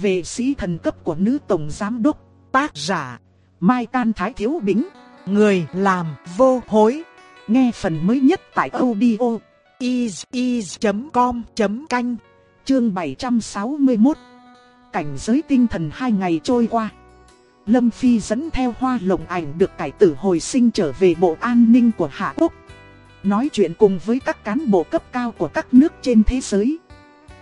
về sĩ thần cấp của nữ tổng giám đốc, tác giả, Mai Can Thái Thiếu Bính, người làm vô hối. Nghe phần mới nhất tại audio is.com.canh, chương 761. Cảnh giới tinh thần hai ngày trôi qua. Lâm Phi dẫn theo hoa lồng ảnh được cải tử hồi sinh trở về Bộ An ninh của Hạ Quốc. Nói chuyện cùng với các cán bộ cấp cao của các nước trên thế giới.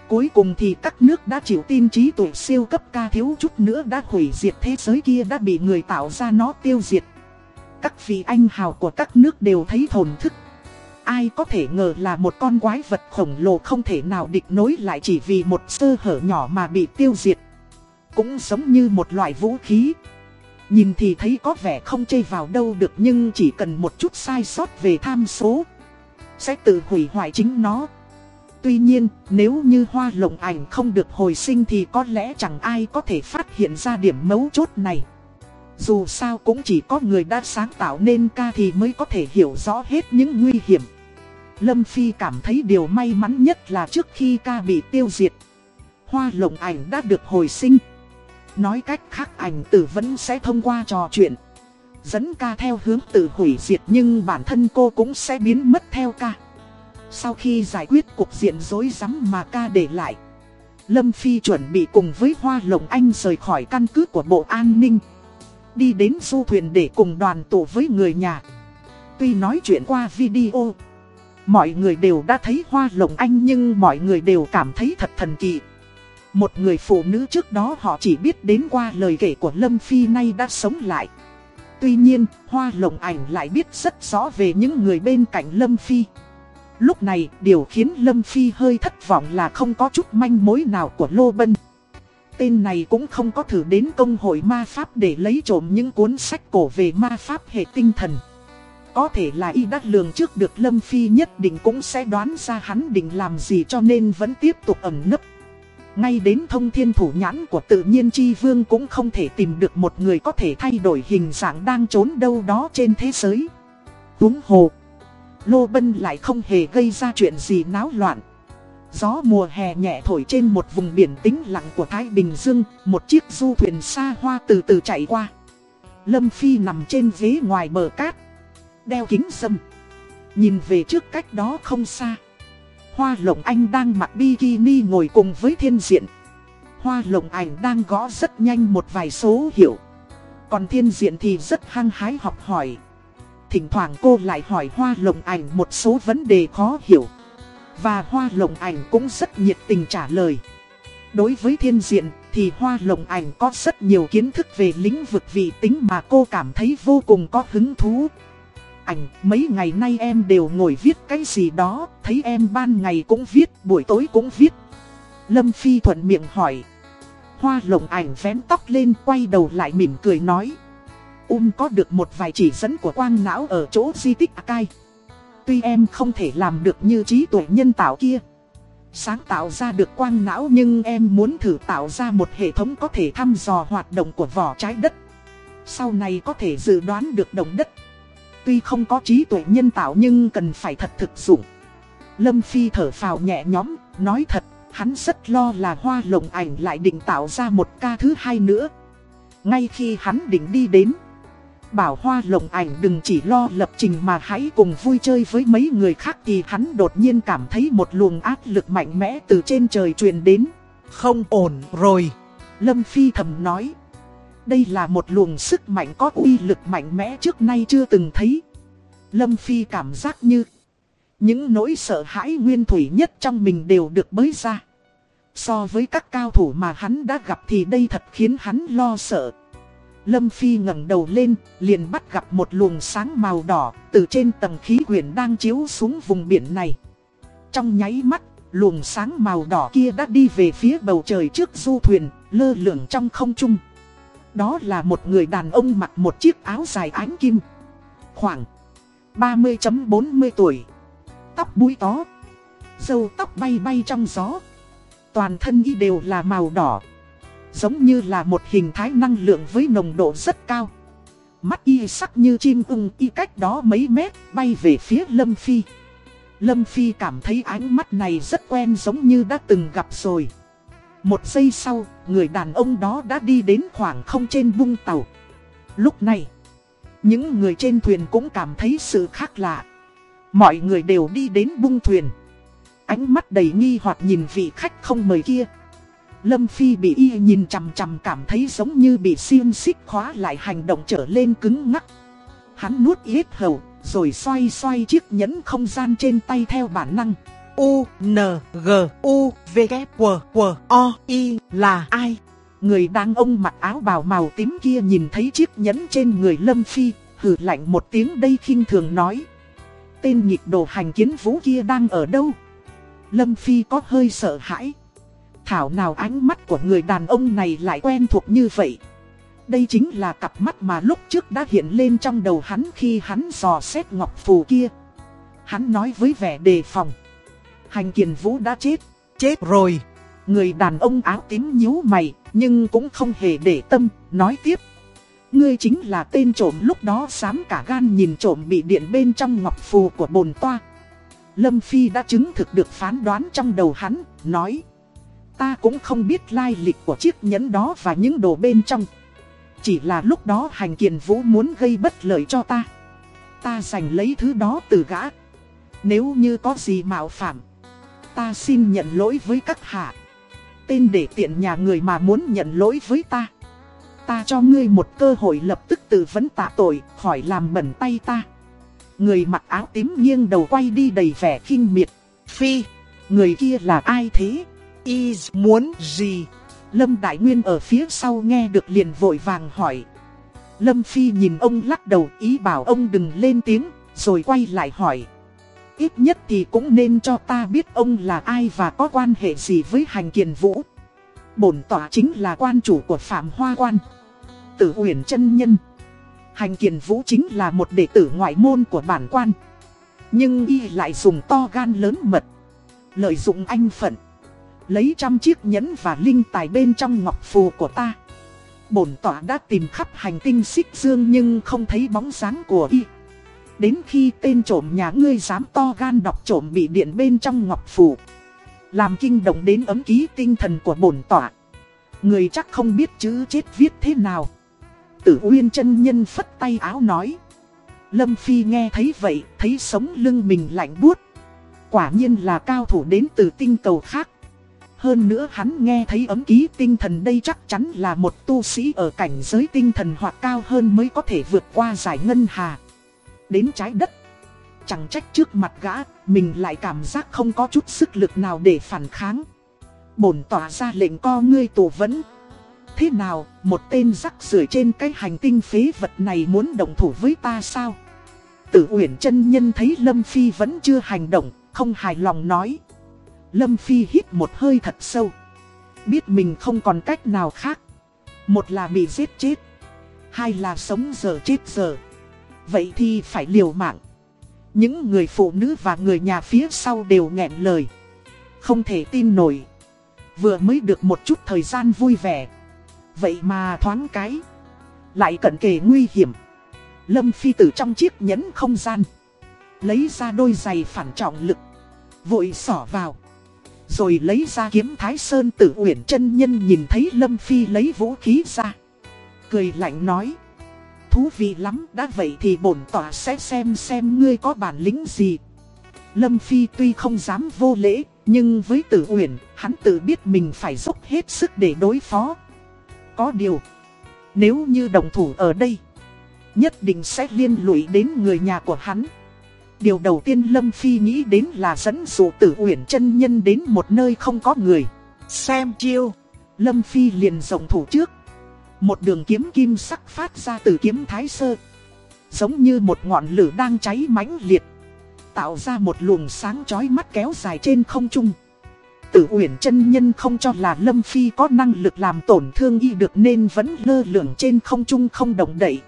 Cuối cùng thì các nước đã chịu tin trí tuệ siêu cấp ca thiếu chút nữa đã hủy diệt thế giới kia đã bị người tạo ra nó tiêu diệt. Các vị anh hào của các nước đều thấy thồn thức. Ai có thể ngờ là một con quái vật khổng lồ không thể nào địch nối lại chỉ vì một sơ hở nhỏ mà bị tiêu diệt. Cũng giống như một loại vũ khí. Nhìn thì thấy có vẻ không chây vào đâu được nhưng chỉ cần một chút sai sót về tham số. Sẽ tự hủy hoại chính nó. Tuy nhiên, nếu như hoa lồng ảnh không được hồi sinh thì có lẽ chẳng ai có thể phát hiện ra điểm mấu chốt này. Dù sao cũng chỉ có người đã sáng tạo nên ca thì mới có thể hiểu rõ hết những nguy hiểm. Lâm Phi cảm thấy điều may mắn nhất là trước khi ca bị tiêu diệt. Hoa lồng ảnh đã được hồi sinh. Nói cách khác ảnh tử vẫn sẽ thông qua trò chuyện. Dẫn ca theo hướng tự hủy diệt nhưng bản thân cô cũng sẽ biến mất theo ca. Sau khi giải quyết cuộc diện rối rắm mà ca để lại Lâm Phi chuẩn bị cùng với Hoa Lồng Anh rời khỏi căn cứ của Bộ An ninh Đi đến du thuyền để cùng đoàn tụ với người nhà. Tuy nói chuyện qua video Mọi người đều đã thấy Hoa Lồng Anh nhưng mọi người đều cảm thấy thật thần kỳ. Một người phụ nữ trước đó họ chỉ biết đến qua lời kể của Lâm Phi nay đã sống lại. Tuy nhiên, Hoa Lồng Ảnh lại biết rất rõ về những người bên cạnh Lâm Phi. Lúc này, điều khiến Lâm Phi hơi thất vọng là không có chút manh mối nào của Lô Bân. Tên này cũng không có thử đến công hội ma pháp để lấy trộm những cuốn sách cổ về ma pháp hệ tinh thần. Có thể là y đắt lường trước được Lâm Phi nhất định cũng sẽ đoán ra hắn định làm gì cho nên vẫn tiếp tục ẩn nấp. Ngay đến thông thiên thủ nhãn của tự nhiên chi vương cũng không thể tìm được một người có thể thay đổi hình dạng đang trốn đâu đó trên thế giới. Đúng hồ. Lô Bân lại không hề gây ra chuyện gì náo loạn. Gió mùa hè nhẹ thổi trên một vùng biển tĩnh lặng của Thái Bình Dương, một chiếc du thuyền xa hoa từ từ chạy qua. Lâm Phi nằm trên ghế ngoài bờ cát, đeo kính dâm. Nhìn về trước cách đó không xa. Hoa Lộng Anh đang mặc bikini ngồi cùng với thiên diện. Hoa Lộng Ảnh đang gõ rất nhanh một vài số hiệu. Còn thiên diện thì rất hăng hái học hỏi. Thỉnh thoảng cô lại hỏi Hoa Lồng Ảnh một số vấn đề khó hiểu. Và Hoa Lồng Ảnh cũng rất nhiệt tình trả lời. Đối với thiên diện thì Hoa Lồng Ảnh có rất nhiều kiến thức về lĩnh vực vị tính mà cô cảm thấy vô cùng có hứng thú. Ảnh, mấy ngày nay em đều ngồi viết cái gì đó, thấy em ban ngày cũng viết, buổi tối cũng viết. Lâm Phi thuận miệng hỏi. Hoa lồng ảnh vén tóc lên quay đầu lại mỉm cười nói. Um có được một vài chỉ dẫn của quang não ở chỗ di tích Akai. Tuy em không thể làm được như trí tuệ nhân tạo kia. Sáng tạo ra được quang não nhưng em muốn thử tạo ra một hệ thống có thể thăm dò hoạt động của vỏ trái đất. Sau này có thể dự đoán được động đất. Tuy không có trí tuệ nhân tạo nhưng cần phải thật thực dụng. Lâm Phi thở phào nhẹ nhõm, nói thật, hắn rất lo là hoa lồng ảnh lại định tạo ra một ca thứ hai nữa. Ngay khi hắn định đi đến Bảo hoa lồng ảnh đừng chỉ lo lập trình mà hãy cùng vui chơi với mấy người khác thì hắn đột nhiên cảm thấy một luồng áp lực mạnh mẽ từ trên trời truyền đến. Không ổn rồi. Lâm Phi thầm nói. Đây là một luồng sức mạnh có uy lực mạnh mẽ trước nay chưa từng thấy. Lâm Phi cảm giác như những nỗi sợ hãi nguyên thủy nhất trong mình đều được bới ra. So với các cao thủ mà hắn đã gặp thì đây thật khiến hắn lo sợ. Lâm Phi ngẩng đầu lên, liền bắt gặp một luồng sáng màu đỏ từ trên tầng khí quyển đang chiếu xuống vùng biển này. Trong nháy mắt, luồng sáng màu đỏ kia đã đi về phía bầu trời trước du thuyền, lơ lửng trong không trung. Đó là một người đàn ông mặc một chiếc áo dài ánh kim. Khoảng 30.40 tuổi. Tóc búi tó. Dâu tóc bay bay trong gió. Toàn thân y đều là màu đỏ. Giống như là một hình thái năng lượng với nồng độ rất cao Mắt y sắc như chim ưng y cách đó mấy mét bay về phía Lâm Phi Lâm Phi cảm thấy ánh mắt này rất quen giống như đã từng gặp rồi Một giây sau, người đàn ông đó đã đi đến khoảng không trên bung tàu. Lúc này, những người trên thuyền cũng cảm thấy sự khác lạ. Mọi người đều đi đến bung thuyền. Ánh mắt đầy nghi hoặc nhìn vị khách không mời kia. Lâm Phi bị y nhìn chằm chằm cảm thấy giống như bị xiên xích khóa lại hành động trở lên cứng ngắc. Hắn nuốt yết hầu, rồi xoay xoay chiếc nhẫn không gian trên tay theo bản năng. U, N, G, U, V, K, W, W, O, I là ai? Người đàn ông mặc áo bào màu tím kia nhìn thấy chiếc nhẫn trên người Lâm Phi, hử lạnh một tiếng đây khinh thường nói. Tên nhịp đồ hành kiến vũ kia đang ở đâu? Lâm Phi có hơi sợ hãi. Thảo nào ánh mắt của người đàn ông này lại quen thuộc như vậy. Đây chính là cặp mắt mà lúc trước đã hiện lên trong đầu hắn khi hắn dò xét ngọc phù kia. Hắn nói với vẻ đề phòng. Hành kiền vũ đã chết. Chết rồi. Người đàn ông áo tím nhíu mày, nhưng cũng không hề để tâm, nói tiếp. Ngươi chính là tên trộm lúc đó dám cả gan nhìn trộm bị điện bên trong ngọc phù của bồn toa. Lâm Phi đã chứng thực được phán đoán trong đầu hắn, nói. Ta cũng không biết lai lịch của chiếc nhẫn đó và những đồ bên trong. Chỉ là lúc đó hành kiền vũ muốn gây bất lợi cho ta. Ta giành lấy thứ đó từ gã. Nếu như có gì mạo phạm, ta xin nhận lỗi với các hạ. Tên để tiện nhà người mà muốn nhận lỗi với ta. Ta cho ngươi một cơ hội lập tức tự vấn tạ tội, khỏi làm bẩn tay ta. Người mặc áo tím nghiêng đầu quay đi đầy vẻ kinh miệt. Phi, người kia là ai thế? Is muốn gì? Lâm Đại Nguyên ở phía sau nghe được liền vội vàng hỏi. Lâm Phi nhìn ông lắc đầu ý bảo ông đừng lên tiếng, rồi quay lại hỏi. Ít nhất thì cũng nên cho ta biết ông là ai và có quan hệ gì với hành kiền vũ. Bổn tỏa chính là quan chủ của Phạm Hoa Quan. Tử huyền chân Nhân. Hành kiền vũ chính là một đệ tử ngoại môn của bản quan. Nhưng y lại dùng to gan lớn mật. Lợi dụng anh phận. Lấy trăm chiếc nhẫn và linh tài bên trong ngọc phù của ta. Bổn tỏa đã tìm khắp hành tinh xích dương nhưng không thấy bóng dáng của y. Đến khi tên trộm nhà ngươi dám to gan đọc trộm bị điện bên trong ngọc phù. Làm kinh động đến ấm ký tinh thần của bổn tỏa. Người chắc không biết chữ chết viết thế nào. Tử Uyên chân nhân phất tay áo nói. Lâm Phi nghe thấy vậy, thấy sống lưng mình lạnh buốt. Quả nhiên là cao thủ đến từ tinh cầu khác. Hơn nữa hắn nghe thấy ấm ký tinh thần đây chắc chắn là một tu sĩ ở cảnh giới tinh thần hoặc cao hơn mới có thể vượt qua giải ngân hà. Đến trái đất. Chẳng trách trước mặt gã, mình lại cảm giác không có chút sức lực nào để phản kháng. Bổn tỏa ra lệnh co ngươi tù vấn. Thế nào, một tên rắc rưởi trên cái hành tinh phế vật này muốn đồng thủ với ta sao? Tử Uyển chân nhân thấy Lâm Phi vẫn chưa hành động, không hài lòng nói. Lâm Phi hít một hơi thật sâu. Biết mình không còn cách nào khác. Một là bị giết chết. Hai là sống giờ chết giờ. Vậy thì phải liều mạng. Những người phụ nữ và người nhà phía sau đều nghẹn lời. Không thể tin nổi. Vừa mới được một chút thời gian vui vẻ. Vậy mà thoáng cái. Lại cận kề nguy hiểm. Lâm Phi từ trong chiếc nhẫn không gian. Lấy ra đôi giày phản trọng lực. Vội xỏ vào. Rồi lấy ra kiếm Thái Sơn tử uyển chân nhân nhìn thấy Lâm Phi lấy vũ khí ra. Cười lạnh nói. Thú vị lắm, đã vậy thì bổn tỏa sẽ xem xem ngươi có bản lĩnh gì. Lâm Phi tuy không dám vô lễ, nhưng với tử uyển, hắn tự biết mình phải dốc hết sức để đối phó. Có điều, nếu như đồng thủ ở đây, nhất định sẽ liên lụy đến người nhà của hắn. Điều đầu tiên Lâm Phi nghĩ đến là dẫn dụ tử uyển chân nhân đến một nơi không có người. Xem chiêu. Lâm Phi liền rộng thủ trước. Một đường kiếm kim sắc phát ra từ kiếm thái sơ. Giống như một ngọn lửa đang cháy mãnh liệt. Tạo ra một luồng sáng chói mắt kéo dài trên không trung. Tử Uyển chân nhân không cho là Lâm Phi có năng lực làm tổn thương y được nên vẫn lơ lửng trên không trung không động đậy.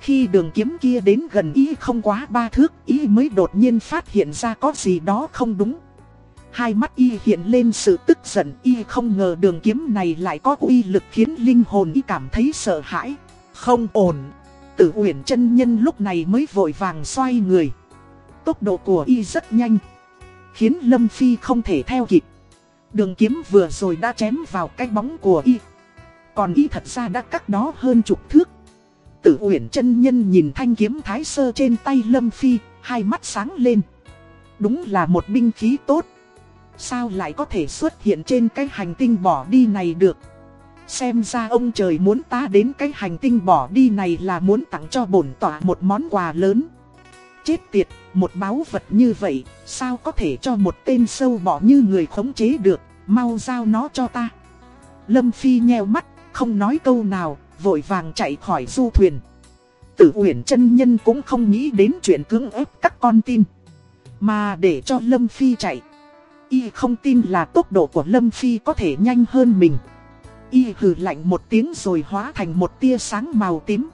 Khi đường kiếm kia đến gần y không quá ba thước, y mới đột nhiên phát hiện ra có gì đó không đúng. Hai mắt y hiện lên sự tức giận, y không ngờ đường kiếm này lại có uy lực khiến linh hồn y cảm thấy sợ hãi. Không ổn. Tử Uyển chân nhân lúc này mới vội vàng xoay người. Tốc độ của y rất nhanh, khiến Lâm Phi không thể theo kịp. Đường kiếm vừa rồi đã chém vào cái bóng của y. Còn y thật ra đã cắt đó hơn chục thước. Tử Uyển chân nhân nhìn thanh kiếm thái sơ trên tay Lâm Phi, hai mắt sáng lên. Đúng là một binh khí tốt. Sao lại có thể xuất hiện trên cái hành tinh bỏ đi này được? Xem ra ông trời muốn ta đến cái hành tinh bỏ đi này là muốn tặng cho bổn tỏa một món quà lớn. Chết tiệt, một báu vật như vậy, sao có thể cho một tên sâu bỏ như người khống chế được, mau giao nó cho ta. Lâm Phi nheo mắt, không nói câu nào, vội vàng chạy khỏi du thuyền. Tử Uyển chân nhân cũng không nghĩ đến chuyện cưỡng ép các con tin. Mà để cho Lâm Phi chạy. Y không tin là tốc độ của Lâm Phi có thể nhanh hơn mình. Y hừ lạnh một tiếng rồi hóa thành một tia sáng màu tím.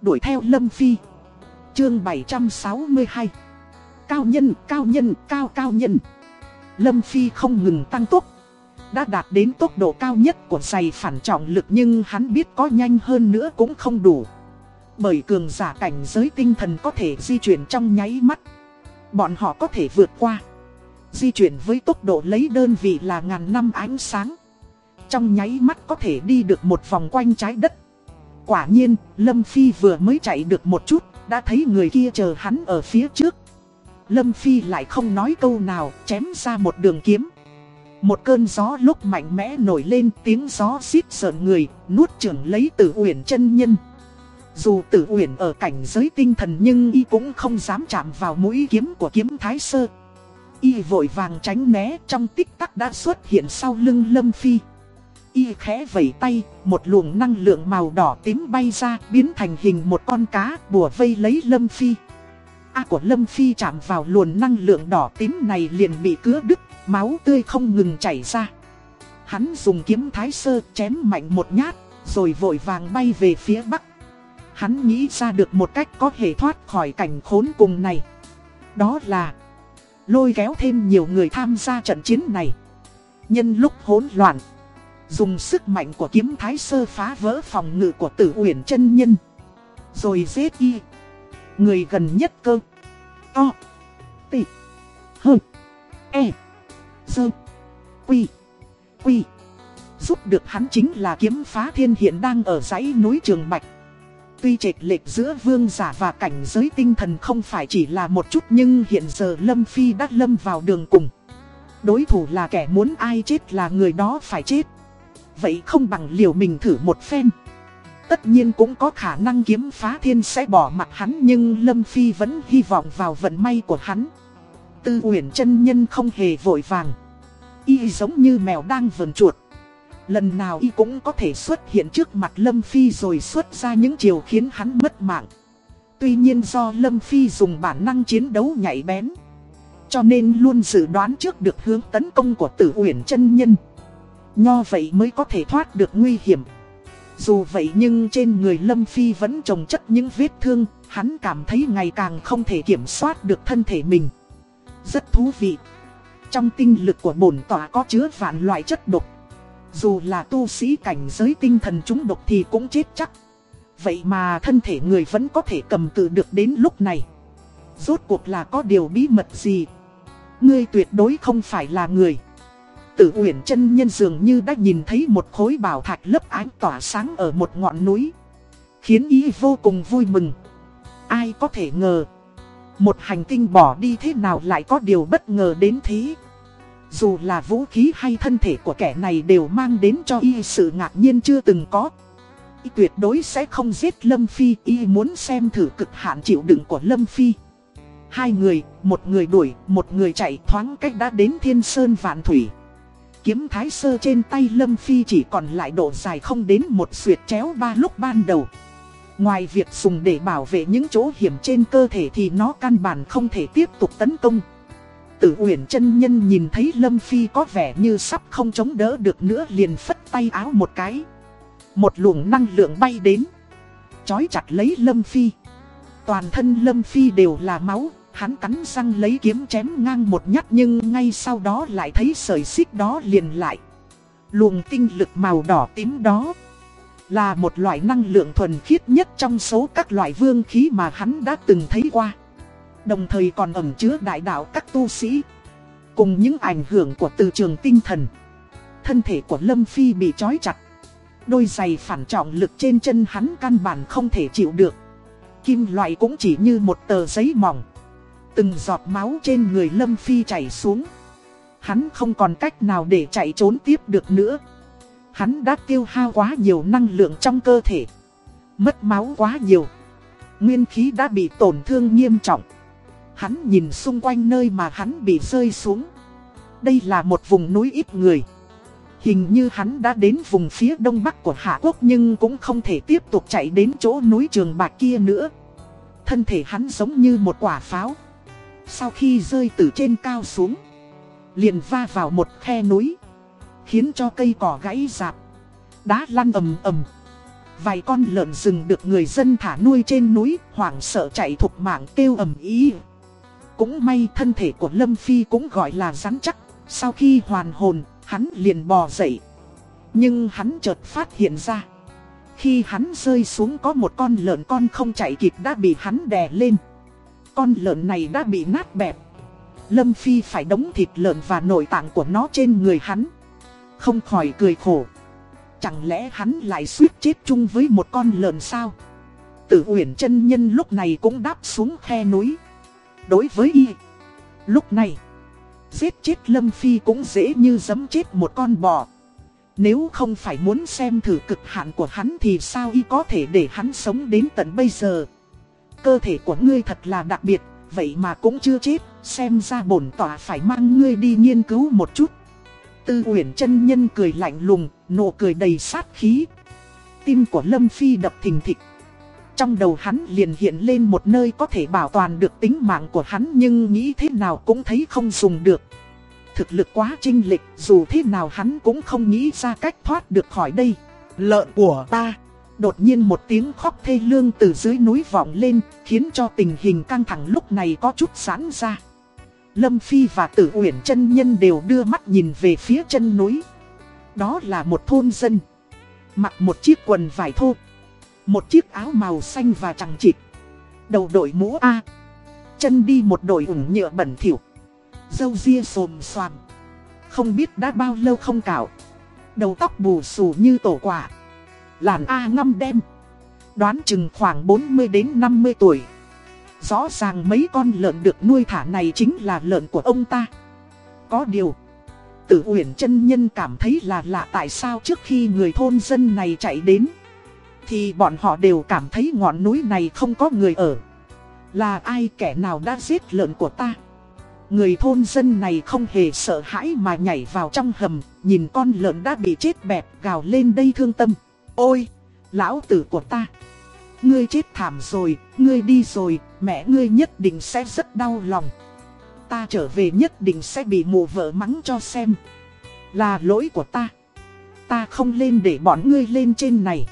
Đuổi theo Lâm Phi. Chương 762 Cao nhân, cao nhân, cao cao nhân. Lâm Phi không ngừng tăng tốc. Đã đạt đến tốc độ cao nhất của giày phản trọng lực nhưng hắn biết có nhanh hơn nữa cũng không đủ. Bởi cường giả cảnh giới tinh thần có thể di chuyển trong nháy mắt. Bọn họ có thể vượt qua. Di chuyển với tốc độ lấy đơn vị là ngàn năm ánh sáng. Trong nháy mắt có thể đi được một vòng quanh trái đất. Quả nhiên, Lâm Phi vừa mới chạy được một chút, đã thấy người kia chờ hắn ở phía trước. Lâm Phi lại không nói câu nào, chém ra một đường kiếm. Một cơn gió lúc mạnh mẽ nổi lên tiếng gió xít sợn người, nuốt trưởng lấy tử uyển chân nhân. Dù tử uyển ở cảnh giới tinh thần nhưng y cũng không dám chạm vào mũi kiếm của kiếm thái sơ. Y vội vàng tránh né trong tích tắc đã xuất hiện sau lưng lâm phi. Y khẽ vẩy tay, một luồng năng lượng màu đỏ tím bay ra biến thành hình một con cá bùa vây lấy lâm phi. A của lâm phi chạm vào luồng năng lượng đỏ tím này liền bị cứa đứt, máu tươi không ngừng chảy ra. Hắn dùng kiếm thái sơ chém mạnh một nhát, rồi vội vàng bay về phía bắc. Hắn nghĩ ra được một cách có thể thoát khỏi cảnh khốn cùng này. Đó là lôi kéo thêm nhiều người tham gia trận chiến này. Nhân lúc hỗn loạn, dùng sức mạnh của kiếm thái sơ phá vỡ phòng ngự của tử uyển chân nhân. Rồi giết y. Người gần nhất cơ. To. Tị. Hơ. E. Dơ. Quy. Quy. Giúp được hắn chính là kiếm phá thiên hiện đang ở dãy núi Trường Bạch. Tuy trệch lệch giữa vương giả và cảnh giới tinh thần không phải chỉ là một chút nhưng hiện giờ Lâm Phi đã lâm vào đường cùng. Đối thủ là kẻ muốn ai chết là người đó phải chết. Vậy không bằng liều mình thử một phen. Tất nhiên cũng có khả năng kiếm phá thiên sẽ bỏ mặt hắn nhưng Lâm Phi vẫn hy vọng vào vận may của hắn. Tư uyển chân nhân không hề vội vàng. Y giống như mèo đang vờn chuột. Lần nào y cũng có thể xuất hiện trước mặt Lâm Phi rồi xuất ra những chiều khiến hắn mất mạng. Tuy nhiên do Lâm Phi dùng bản năng chiến đấu nhảy bén. Cho nên luôn dự đoán trước được hướng tấn công của tử uyển chân nhân. Nho vậy mới có thể thoát được nguy hiểm. Dù vậy nhưng trên người Lâm Phi vẫn trồng chất những vết thương, hắn cảm thấy ngày càng không thể kiểm soát được thân thể mình. Rất thú vị. Trong tinh lực của bổn tỏa có chứa vạn loại chất độc. Dù là tu sĩ cảnh giới tinh thần chúng độc thì cũng chết chắc. Vậy mà thân thể người vẫn có thể cầm cự được đến lúc này. Rốt cuộc là có điều bí mật gì? Ngươi tuyệt đối không phải là người. Tử Uyển chân nhân dường như đã nhìn thấy một khối bảo thạch lấp ánh tỏa sáng ở một ngọn núi. Khiến ý vô cùng vui mừng. Ai có thể ngờ. Một hành tinh bỏ đi thế nào lại có điều bất ngờ đến thế. Dù là vũ khí hay thân thể của kẻ này đều mang đến cho y sự ngạc nhiên chưa từng có. Y tuyệt đối sẽ không giết Lâm Phi, y muốn xem thử cực hạn chịu đựng của Lâm Phi. Hai người, một người đuổi, một người chạy thoáng cách đã đến thiên sơn vạn thủy. Kiếm thái sơ trên tay Lâm Phi chỉ còn lại độ dài không đến một suyệt chéo ba lúc ban đầu. Ngoài việc dùng để bảo vệ những chỗ hiểm trên cơ thể thì nó căn bản không thể tiếp tục tấn công. Tử Uyển chân nhân nhìn thấy Lâm Phi có vẻ như sắp không chống đỡ được nữa liền phất tay áo một cái. Một luồng năng lượng bay đến. Chói chặt lấy Lâm Phi. Toàn thân Lâm Phi đều là máu, hắn cắn răng lấy kiếm chém ngang một nhát nhưng ngay sau đó lại thấy sợi xích đó liền lại. Luồng tinh lực màu đỏ tím đó là một loại năng lượng thuần khiết nhất trong số các loại vương khí mà hắn đã từng thấy qua. Đồng thời còn ẩn chứa đại đạo các tu sĩ, Cùng những ảnh hưởng của từ trường tinh thần thân thể của Lâm Phi bị trói chặt. Đôi giày phản trọng lực trên chân hắn căn bản không thể chịu được. Kim loại cũng chỉ như một tờ giấy mỏng. Từng giọt máu trên người Lâm Phi chảy xuống. Hắn không còn cách nào để chạy trốn tiếp được nữa. Hắn đã tiêu hao quá nhiều năng lượng trong cơ thể. Mất máu quá nhiều. Nguyên khí đã bị tổn thương nghiêm trọng. Hắn nhìn xung quanh nơi mà hắn bị rơi xuống. Đây là một vùng núi ít người. Hình như hắn đã đến vùng phía đông bắc của Hạ Quốc nhưng cũng không thể tiếp tục chạy đến chỗ núi trường bạc kia nữa. Thân thể hắn giống như một quả pháo. Sau khi rơi từ trên cao xuống, liền va vào một khe núi, khiến cho cây cỏ gãy rạp, đá lăn ầm ầm. Vài con lợn rừng được người dân thả nuôi trên núi, hoảng sợ chạy thục mạng kêu ầm ý. Cũng may thân thể của Lâm Phi cũng gọi là rắn chắc, sau khi hoàn hồn, hắn liền bò dậy. Nhưng hắn chợt phát hiện ra. Khi hắn rơi xuống có một con lợn con không chạy kịp đã bị hắn đè lên. Con lợn này đã bị nát bẹp. Lâm Phi phải đóng thịt lợn và nội tạng của nó trên người hắn. Không khỏi cười khổ. Chẳng lẽ hắn lại suýt chết chung với một con lợn sao? Tử Uyển chân nhân lúc này cũng đáp xuống khe núi. Đối với y, lúc này, giết chết Lâm Phi cũng dễ như giấm chết một con bò. Nếu không phải muốn xem thử cực hạn của hắn thì sao y có thể để hắn sống đến tận bây giờ. Cơ thể của ngươi thật là đặc biệt, vậy mà cũng chưa chết, xem ra bổn tỏa phải mang ngươi đi nghiên cứu một chút. Tư Uyển chân nhân cười lạnh lùng, nụ cười đầy sát khí. Tim của Lâm Phi đập thình thịch. Trong đầu hắn liền hiện lên một nơi có thể bảo toàn được tính mạng của hắn nhưng nghĩ thế nào cũng thấy không dùng được. Thực lực quá trinh lịch, dù thế nào hắn cũng không nghĩ ra cách thoát được khỏi đây. Lợn của ta. Đột nhiên một tiếng khóc thê lương từ dưới núi vọng lên, khiến cho tình hình căng thẳng lúc này có chút giãn ra. Lâm Phi và Tử Uyển chân nhân đều đưa mắt nhìn về phía chân núi. Đó là một thôn dân. Mặc một chiếc quần vải thô. Một chiếc áo màu xanh và chẳng chịt. Đầu đội mũ A. Chân đi một đội ủng nhựa bẩn thỉu. Dâu ria xồm xoàm. Không biết đã bao lâu không cạo. Đầu tóc bù xù như tổ quả. Làn A ngâm đen. Đoán chừng khoảng 40 đến 50 tuổi. Rõ ràng mấy con lợn được nuôi thả này chính là lợn của ông ta. Có điều, tử uyển chân nhân cảm thấy là lạ tại sao trước khi người thôn dân này chạy đến, thì bọn họ đều cảm thấy ngọn núi này không có người ở. Là ai kẻ nào đã giết lợn của ta? Người thôn dân này không hề sợ hãi mà nhảy vào trong hầm, nhìn con lợn đã bị chết bẹp gào lên đây thương tâm. Ôi, lão tử của ta! Ngươi chết thảm rồi, ngươi đi rồi, mẹ ngươi nhất định sẽ rất đau lòng. Ta trở về nhất định sẽ bị mù vợ mắng cho xem. Là lỗi của ta. Ta không lên để bọn ngươi lên trên này.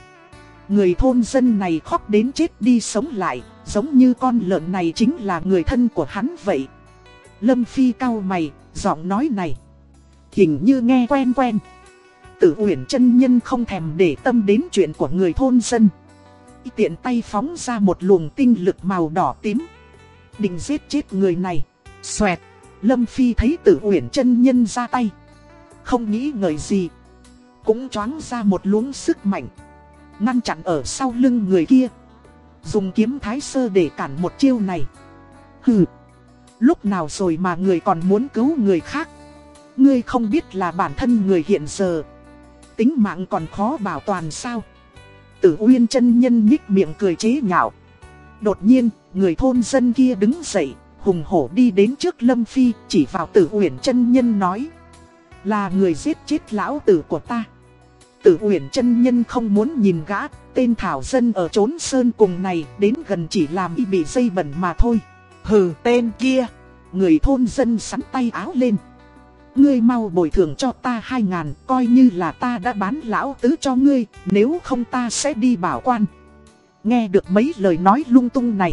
Người thôn dân này khóc đến chết đi sống lại, giống như con lợn này chính là người thân của hắn vậy. Lâm Phi cau mày, giọng nói này. Hình như nghe quen quen. Tử Uyển chân nhân không thèm để tâm đến chuyện của người thôn dân tiện tay phóng ra một luồng tinh lực màu đỏ tím. Định giết chết người này. Xoẹt. Lâm Phi thấy tử uyển chân nhân ra tay. Không nghĩ ngợi gì. Cũng choáng ra một luống sức mạnh. Ngăn chặn ở sau lưng người kia. Dùng kiếm thái sơ để cản một chiêu này. Hừ. Lúc nào rồi mà người còn muốn cứu người khác. Ngươi không biết là bản thân người hiện giờ. Tính mạng còn khó bảo toàn sao. Tử Uyên chân nhân nhích miệng cười chế nhạo. Đột nhiên, người thôn dân kia đứng dậy, hùng hổ đi đến trước Lâm Phi, chỉ vào Tử Uyển chân nhân nói: "Là người giết chết lão tử của ta." Tử Uyển chân nhân không muốn nhìn gã, tên thảo dân ở trốn sơn cùng này, đến gần chỉ làm y bị dây bẩn mà thôi. Hừ, tên kia. Người thôn dân sắn tay áo lên. Ngươi mau bồi thường cho ta hai ngàn, coi như là ta đã bán lão tứ cho ngươi, nếu không ta sẽ đi bảo quan. Nghe được mấy lời nói lung tung này.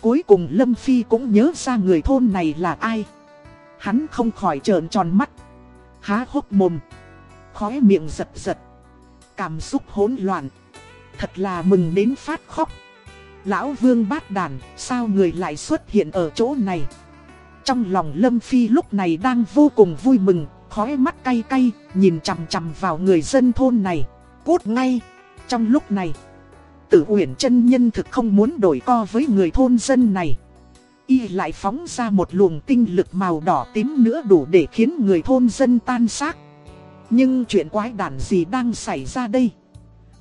Cuối cùng Lâm Phi cũng nhớ ra người thôn này là ai. Hắn không khỏi trợn tròn mắt. Há hốc mồm. Khóe miệng giật giật. Cảm xúc hỗn loạn. Thật là mừng đến phát khóc. Lão vương bát đàn, sao người lại xuất hiện ở chỗ này? Trong lòng Lâm Phi lúc này đang vô cùng vui mừng, khói mắt cay cay, nhìn chằm chằm vào người dân thôn này. Cút ngay. Trong lúc này, tử uyển chân nhân thực không muốn đổi co với người thôn dân này. Y lại phóng ra một luồng tinh lực màu đỏ tím nữa đủ để khiến người thôn dân tan xác. Nhưng chuyện quái đản gì đang xảy ra đây?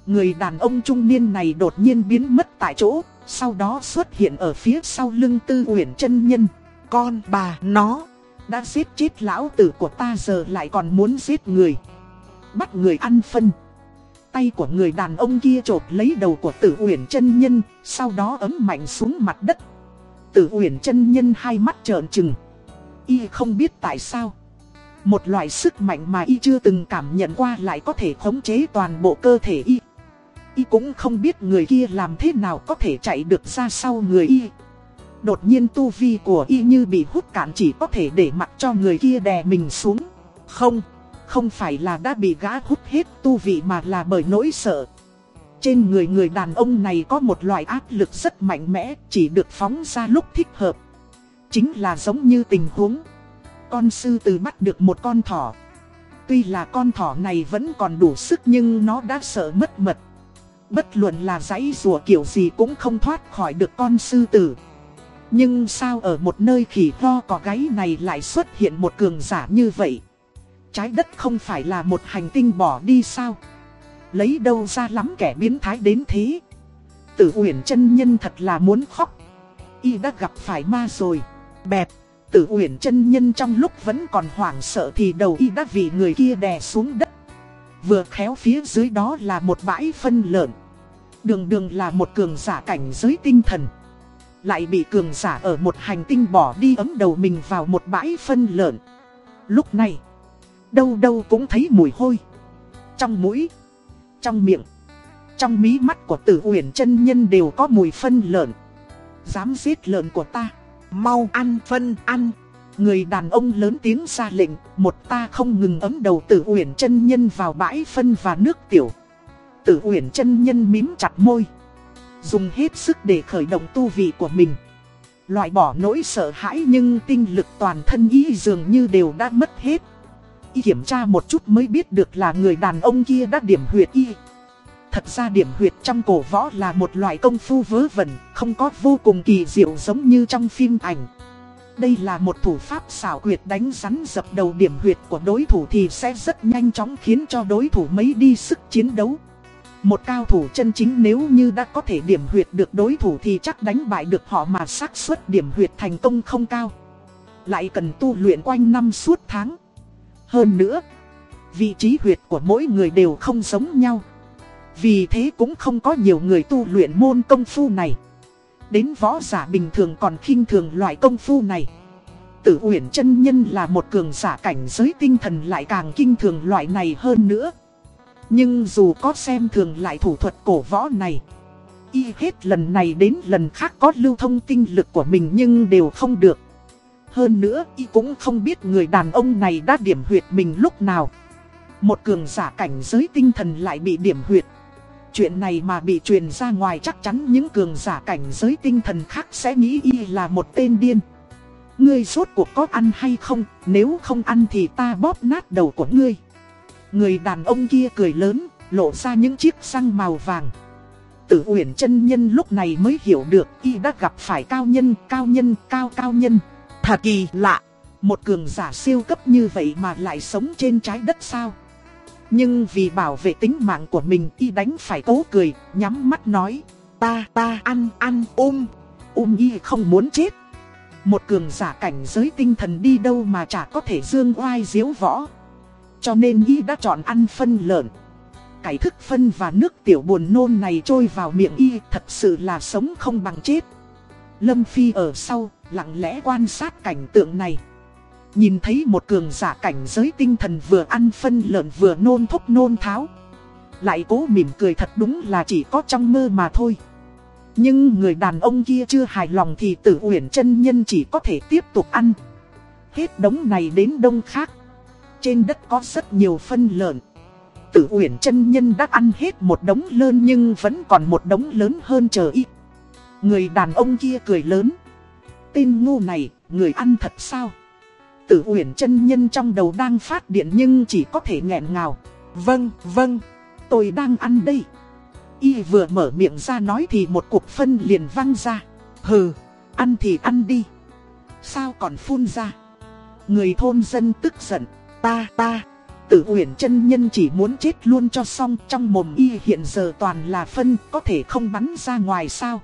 Người đàn ông trung niên này đột nhiên biến mất tại chỗ, sau đó xuất hiện ở phía sau lưng tư uyển chân nhân. Con bà nó đã giết chết lão tử của ta giờ lại còn muốn giết người. Bắt người ăn phân. Tay của người đàn ông kia chộp lấy đầu của tử uyển chân nhân, sau đó ấm mạnh xuống mặt đất. Tử uyển chân nhân hai mắt trợn trừng. Y không biết tại sao. Một loại sức mạnh mà y chưa từng cảm nhận qua lại có thể khống chế toàn bộ cơ thể y. Y cũng không biết người kia làm thế nào có thể chạy được ra sau người y. Đột nhiên tu vi của y như bị hút cạn chỉ có thể để mặc cho người kia đè mình xuống. Không, không phải là đã bị gã hút hết tu vị mà là bởi nỗi sợ. Trên người người đàn ông này có một loại áp lực rất mạnh mẽ chỉ được phóng ra lúc thích hợp. Chính là giống như tình huống. Con sư tử bắt được một con thỏ. Tuy là con thỏ này vẫn còn đủ sức nhưng nó đã sợ mất mật. Bất luận là giấy rùa kiểu gì cũng không thoát khỏi được con sư tử. Nhưng sao ở một nơi khỉ ho có gáy này lại xuất hiện một cường giả như vậy? Trái đất không phải là một hành tinh bỏ đi sao? Lấy đâu ra lắm kẻ biến thái đến thế? Tử Uyển chân nhân thật là muốn khóc. Y đã gặp phải ma rồi. Bẹp. Tử Uyển chân nhân trong lúc vẫn còn hoảng sợ thì đầu y đã vì người kia đè xuống đất. Vừa khéo phía dưới đó là một bãi phân lợn. Đường đường là một cường giả cảnh giới tinh thần. Lại bị cường giả ở một hành tinh bỏ đi ấm đầu mình vào một bãi phân lợn. Lúc này, đâu đâu cũng thấy mùi hôi. Trong mũi, trong miệng, trong mí mắt của tử uyển chân nhân đều có mùi phân lợn. Dám giết lợn của ta, mau ăn phân ăn. Người đàn ông lớn tiếng ra lệnh, một ta không ngừng ấm đầu tử uyển chân nhân vào bãi phân và nước tiểu. Tử uyển chân nhân mím chặt môi. Dùng hết sức để khởi động tu vị của mình. Loại bỏ nỗi sợ hãi nhưng tinh lực toàn thân y dường như đều đã mất hết. Y kiểm tra một chút mới biết được là người đàn ông kia đã điểm huyệt y. Thật ra điểm huyệt trong cổ võ là một loại công phu vớ vẩn, không có vô cùng kỳ diệu giống như trong phim ảnh. Đây là một thủ pháp xảo quyệt đánh rắn dập đầu điểm huyệt của đối thủ thì sẽ rất nhanh chóng khiến cho đối thủ mấy đi sức chiến đấu. Một cao thủ chân chính nếu như đã có thể điểm huyệt được đối thủ thì chắc đánh bại được họ mà xác suất điểm huyệt thành công không cao. Lại cần tu luyện quanh năm suốt tháng. Hơn nữa, vị trí huyệt của mỗi người đều không giống nhau. Vì thế cũng không có nhiều người tu luyện môn công phu này. Đến võ giả bình thường còn khinh thường loại công phu này. Tử Uyển chân nhân là một cường giả cảnh giới tinh thần lại càng kinh thường loại này hơn nữa. Nhưng dù có xem thường lại thủ thuật cổ võ này Y hết lần này đến lần khác có lưu thông tinh lực của mình nhưng đều không được. Hơn nữa Y cũng không biết người đàn ông này đã điểm huyệt mình lúc nào. Một cường giả cảnh giới tinh thần lại bị điểm huyệt. Chuyện này mà bị truyền ra ngoài chắc chắn những cường giả cảnh giới tinh thần khác sẽ nghĩ Y là một tên điên. Ngươi rốt cuộc có ăn hay không, nếu không ăn thì ta bóp nát đầu của ngươi. Người đàn ông kia cười lớn, lộ ra những chiếc răng màu vàng. Tử Uyển chân nhân lúc này mới hiểu được y đã gặp phải cao nhân, cao nhân, cao cao nhân. Thật kỳ lạ, một cường giả siêu cấp như vậy mà lại sống trên trái đất sao? Nhưng vì bảo vệ tính mạng của mình y đánh phải cố cười, nhắm mắt nói. Ta, ta, ăn, ăn, ôm. Ôm y không muốn chết. Một cường giả cảnh giới tinh thần đi đâu mà chả có thể dương oai diếu võ. Cho nên y đã chọn ăn phân lợn. Cải thức phân và nước tiểu buồn nôn này trôi vào miệng y thật sự là sống không bằng chết. Lâm Phi ở sau, lặng lẽ quan sát cảnh tượng này. Nhìn thấy một cường giả cảnh giới tinh thần vừa ăn phân lợn vừa nôn thốc nôn tháo. Lại cố mỉm cười thật đúng là chỉ có trong mơ mà thôi. Nhưng người đàn ông kia chưa hài lòng thì tử uyển chân nhân chỉ có thể tiếp tục ăn. Hết đống này đến đông khác trên đất có rất nhiều phân lợn. Tử Uyển chân nhân đã ăn hết một đống lơn nhưng vẫn còn một đống lớn hơn chờ y. Người đàn ông kia cười lớn. Tên ngu này, người ăn thật sao? tử uyển chân nhân trong đầu đang phát điện nhưng chỉ có thể nghẹn ngào. Vâng, vâng, Tôi đang ăn đây. Y vừa mở miệng ra nói thì một cục phân liền văng ra. hừ, Ăn thì ăn đi. Sao còn phun ra? Người thôn dân tức giận ta, ta, Tử uyển chân nhân chỉ muốn chết luôn cho xong trong mồm y hiện giờ toàn là phân có thể không bắn ra ngoài sao.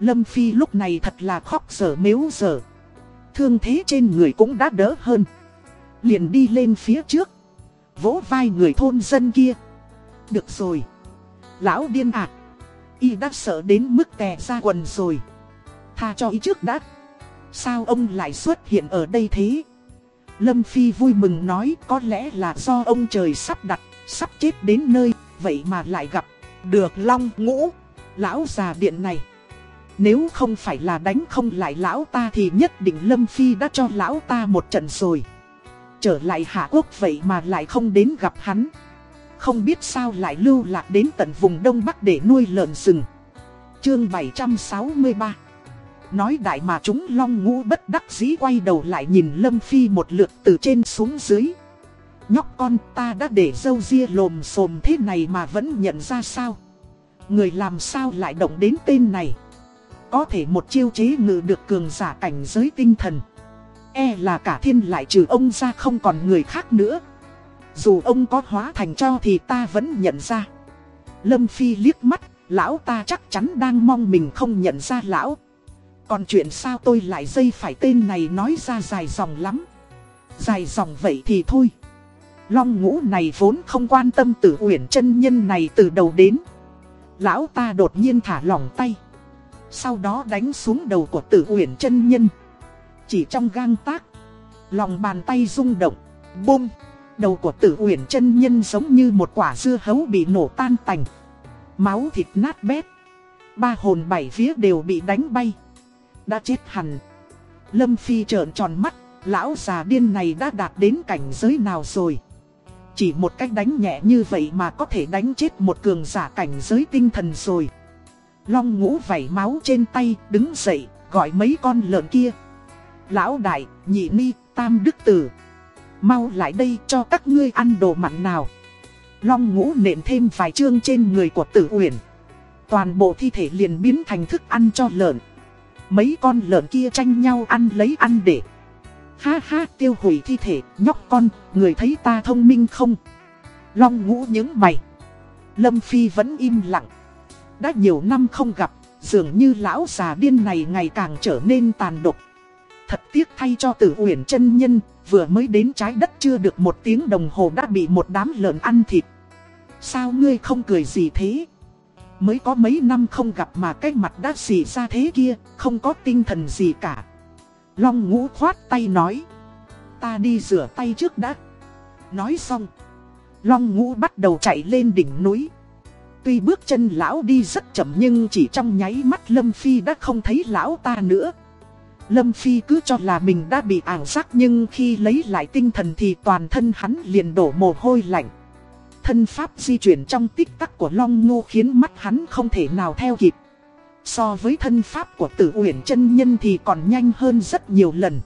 Lâm Phi lúc này thật là khóc sở mếu sở. Thương thế trên người cũng đã đỡ hơn. Liền đi lên phía trước. Vỗ vai người thôn dân kia. Được rồi. Lão điên ạ. Y đã sợ đến mức tè ra quần rồi. Tha cho y trước đã. Sao ông lại xuất hiện ở đây thế? Lâm Phi vui mừng nói có lẽ là do ông trời sắp đặt, sắp chết đến nơi, vậy mà lại gặp được long ngũ. lão già điện này. Nếu không phải là đánh không lại lão ta thì nhất định Lâm Phi đã cho lão ta một trận rồi. Trở lại Hạ Quốc vậy mà lại không đến gặp hắn. Không biết sao lại lưu lạc đến tận vùng Đông Bắc để nuôi lợn rừng. Chương 763 Nói đại mà chúng long ngũ bất đắc dĩ quay đầu lại nhìn Lâm Phi một lượt từ trên xuống dưới. Nhóc con ta đã để dâu ria lồm xồm thế này mà vẫn nhận ra sao? Người làm sao lại động đến tên này? Có thể một chiêu chế ngự được cường giả cảnh giới tinh thần. E là cả thiên lại trừ ông ra không còn người khác nữa. Dù ông có hóa thành cho thì ta vẫn nhận ra. Lâm Phi liếc mắt, lão ta chắc chắn đang mong mình không nhận ra lão. Còn chuyện sao tôi lại dây phải tên này nói ra dài dòng lắm. Dài dòng vậy thì thôi. Long ngũ này vốn không quan tâm tử uyển chân nhân này từ đầu đến. Lão ta đột nhiên thả lỏng tay. Sau đó đánh xuống đầu của tử uyển chân nhân. Chỉ trong gang tác. Lòng bàn tay rung động. Bum. Đầu của tử uyển chân nhân giống như một quả dưa hấu bị nổ tan tành. Máu thịt nát bét. Ba hồn bảy vía đều bị đánh bay. Đã chết hẳn. Lâm Phi trợn tròn mắt. Lão già điên này đã đạt đến cảnh giới nào rồi. Chỉ một cách đánh nhẹ như vậy mà có thể đánh chết một cường giả cảnh giới tinh thần rồi. Long ngũ vảy máu trên tay, đứng dậy, gọi mấy con lợn kia. Lão đại, nhị ni, tam đức tử. Mau lại đây cho các ngươi ăn đồ mặn nào. Long ngũ nện thêm vài chương trên người của tử uyển. Toàn bộ thi thể liền biến thành thức ăn cho lợn. Mấy con lợn kia tranh nhau ăn lấy ăn để. Ha ha tiêu hủy thi thể, nhóc con, người thấy ta thông minh không? Long ngũ những mày. Lâm Phi vẫn im lặng. Đã nhiều năm không gặp, dường như lão già điên này ngày càng trở nên tàn độc. Thật tiếc thay cho tử uyển chân nhân, vừa mới đến trái đất chưa được một tiếng đồng hồ đã bị một đám lợn ăn thịt. Sao ngươi không cười gì thế? Mới có mấy năm không gặp mà cái mặt đã xì ra thế kia, không có tinh thần gì cả. Long ngũ khoát tay nói. Ta đi rửa tay trước đã. Nói xong. Long ngũ bắt đầu chạy lên đỉnh núi. Tuy bước chân lão đi rất chậm nhưng chỉ trong nháy mắt Lâm Phi đã không thấy lão ta nữa. Lâm Phi cứ cho là mình đã bị ảo giác nhưng khi lấy lại tinh thần thì toàn thân hắn liền đổ mồ hôi lạnh. Thân pháp di chuyển trong tích tắc của Long Ngô khiến mắt hắn không thể nào theo kịp. So với thân pháp của tử uyển chân nhân thì còn nhanh hơn rất nhiều lần.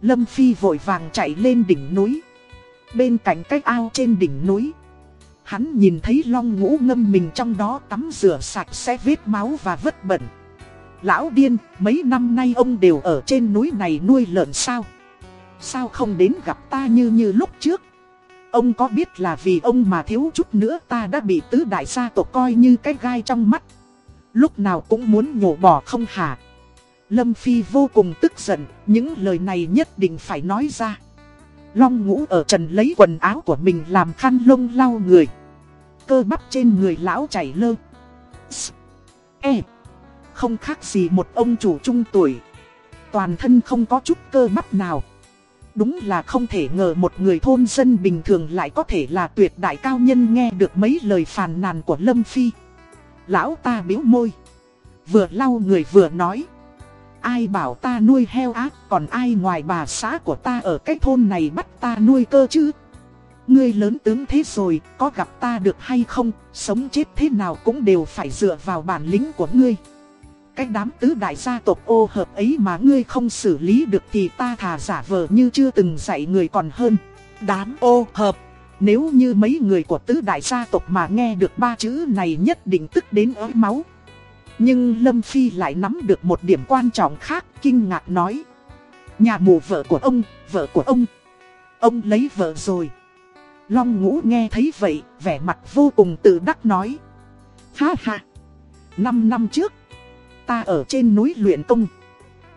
Lâm Phi vội vàng chạy lên đỉnh núi. Bên cạnh cái ao trên đỉnh núi. Hắn nhìn thấy long ngũ ngâm mình trong đó tắm rửa sạch sẽ vết máu và vất bẩn. Lão điên, mấy năm nay ông đều ở trên núi này nuôi lợn sao? Sao không đến gặp ta như như lúc trước? Ông có biết là vì ông mà thiếu chút nữa ta đã bị tứ đại gia tộc coi như cái gai trong mắt. Lúc nào cũng muốn nhổ bỏ không hả? Lâm Phi vô cùng tức giận, những lời này nhất định phải nói ra. Long ngũ ở trần lấy quần áo của mình làm khăn lông lau người. Cơ bắp trên người lão chảy lơ. S e Không khác gì một ông chủ trung tuổi. Toàn thân không có chút cơ bắp nào. Đúng là không thể ngờ một người thôn dân bình thường lại có thể là tuyệt đại cao nhân nghe được mấy lời phàn nàn của Lâm Phi. Lão ta biếu môi. Vừa lau người vừa nói. Ai bảo ta nuôi heo ác còn ai ngoài bà xã của ta ở cái thôn này bắt ta nuôi cơ chứ. Ngươi lớn tướng thế rồi, có gặp ta được hay không, sống chết thế nào cũng đều phải dựa vào bản lĩnh của ngươi cái đám tứ đại gia tộc ô hợp ấy mà ngươi không xử lý được thì ta thà giả vờ như chưa từng dạy người còn hơn. Đám ô hợp. Nếu như mấy người của tứ đại gia tộc mà nghe được ba chữ này nhất định tức đến ớt máu. Nhưng Lâm Phi lại nắm được một điểm quan trọng khác, kinh ngạc nói. Nhà mù vợ của ông, vợ của ông. Ông lấy vợ rồi. Long ngũ nghe thấy vậy, vẻ mặt vô cùng tự đắc nói. Ha ha, năm năm trước, ta ở trên núi luyện công,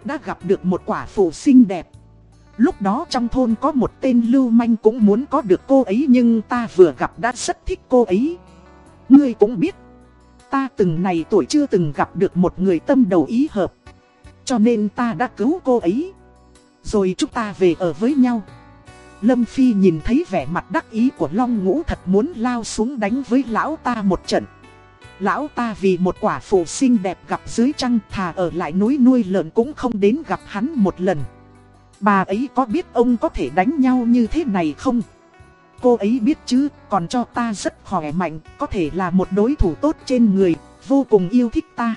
đã gặp được một quả phụ xinh đẹp. Lúc đó trong thôn có một tên lưu manh cũng muốn có được cô ấy nhưng ta vừa gặp đã rất thích cô ấy. Ngươi cũng biết, ta từng này tuổi chưa từng gặp được một người tâm đầu ý hợp. Cho nên ta đã cứu cô ấy. Rồi chúng ta về ở với nhau. Lâm Phi nhìn thấy vẻ mặt đắc ý của Long Ngũ thật muốn lao xuống đánh với lão ta một trận. Lão ta vì một quả phụ xinh đẹp gặp dưới trăng thà ở lại núi nuôi lợn cũng không đến gặp hắn một lần. Bà ấy có biết ông có thể đánh nhau như thế này không? Cô ấy biết chứ, còn cho ta rất khỏe mạnh, có thể là một đối thủ tốt trên người, vô cùng yêu thích ta.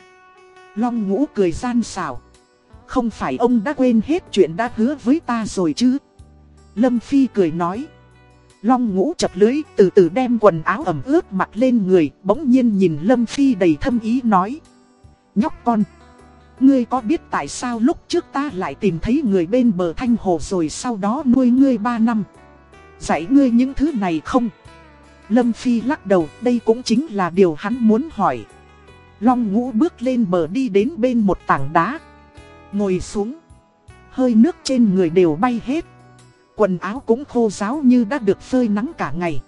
Long ngũ cười gian xảo. Không phải ông đã quên hết chuyện đã hứa với ta rồi chứ? Lâm Phi cười nói. Long ngũ chập lưới từ từ đem quần áo ẩm ướt mặc lên người, bỗng nhiên nhìn Lâm Phi đầy thâm ý nói. Nhóc con, ngươi có biết tại sao lúc trước ta lại tìm thấy người bên bờ thanh hồ rồi sau đó nuôi ngươi 3 năm? Dạy ngươi những thứ này không? Lâm Phi lắc đầu, đây cũng chính là điều hắn muốn hỏi. Long ngũ bước lên bờ đi đến bên một tảng đá. Ngồi xuống. Hơi nước trên người đều bay hết. Quần áo cũng khô ráo như đã được phơi nắng cả ngày.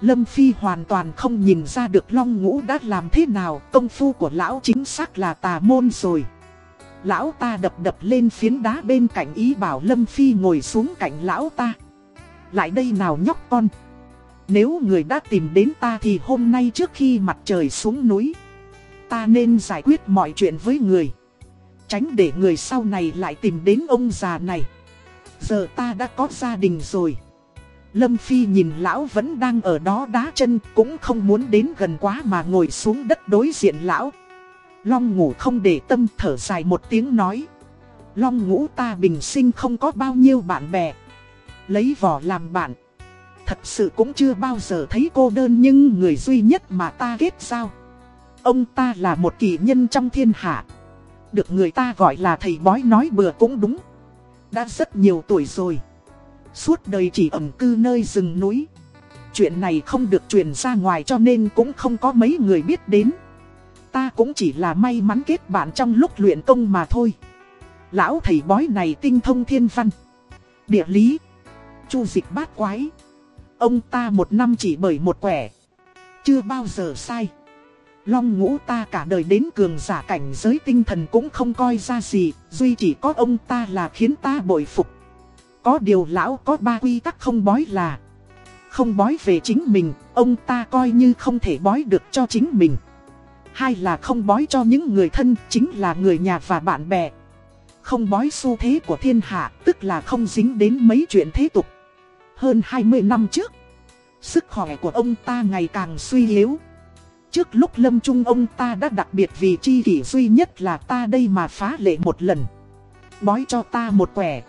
Lâm Phi hoàn toàn không nhìn ra được Long Ngũ đã làm thế nào, công phu của lão chính xác là tà môn rồi. Lão ta đập đập lên phiến đá bên cạnh ý bảo Lâm Phi ngồi xuống cạnh lão ta. Lại đây nào nhóc con. Nếu người đã tìm đến ta thì hôm nay trước khi mặt trời xuống núi, ta nên giải quyết mọi chuyện với người. Tránh để người sau này lại tìm đến ông già này. Giờ ta đã có gia đình rồi. Lâm Phi nhìn lão vẫn đang ở đó đá chân, cũng không muốn đến gần quá mà ngồi xuống đất đối diện lão. Long ngủ không để tâm, thở dài một tiếng nói. Long ngũ ta bình sinh không có bao nhiêu bạn bè. Lấy vỏ làm bạn. Thật sự cũng chưa bao giờ thấy cô đơn nhưng người duy nhất mà ta kết giao. Ông ta là một kỳ nhân trong thiên hạ. Được người ta gọi là thầy bói nói bừa cũng đúng. Đã rất nhiều tuổi rồi. Suốt đời chỉ ẩm cư nơi rừng núi. Chuyện này không được truyền ra ngoài cho nên cũng không có mấy người biết đến. Ta cũng chỉ là may mắn kết bạn trong lúc luyện công mà thôi. Lão thầy bói này tinh thông thiên văn, địa lý, chu dịch bát quái. Ông ta một năm chỉ bởi một quẻ. Chưa bao giờ sai. Long ngũ ta cả đời đến cường giả cảnh giới tinh thần cũng không coi ra gì, duy chỉ có ông ta là khiến ta bội phục. Có điều lão có ba quy tắc không bói là Không bói về chính mình, ông ta coi như không thể bói được cho chính mình. Hai là không bói cho những người thân, chính là người nhà và bạn bè. Không bói xu thế của thiên hạ, tức là không dính đến mấy chuyện thế tục. Hơn 20 năm trước, sức khỏe của ông ta ngày càng suy yếu. Trước lúc lâm trung ông ta đã đặc biệt vì chi kỷ duy nhất là ta đây mà phá lệ một lần. Bói cho ta một quẻ.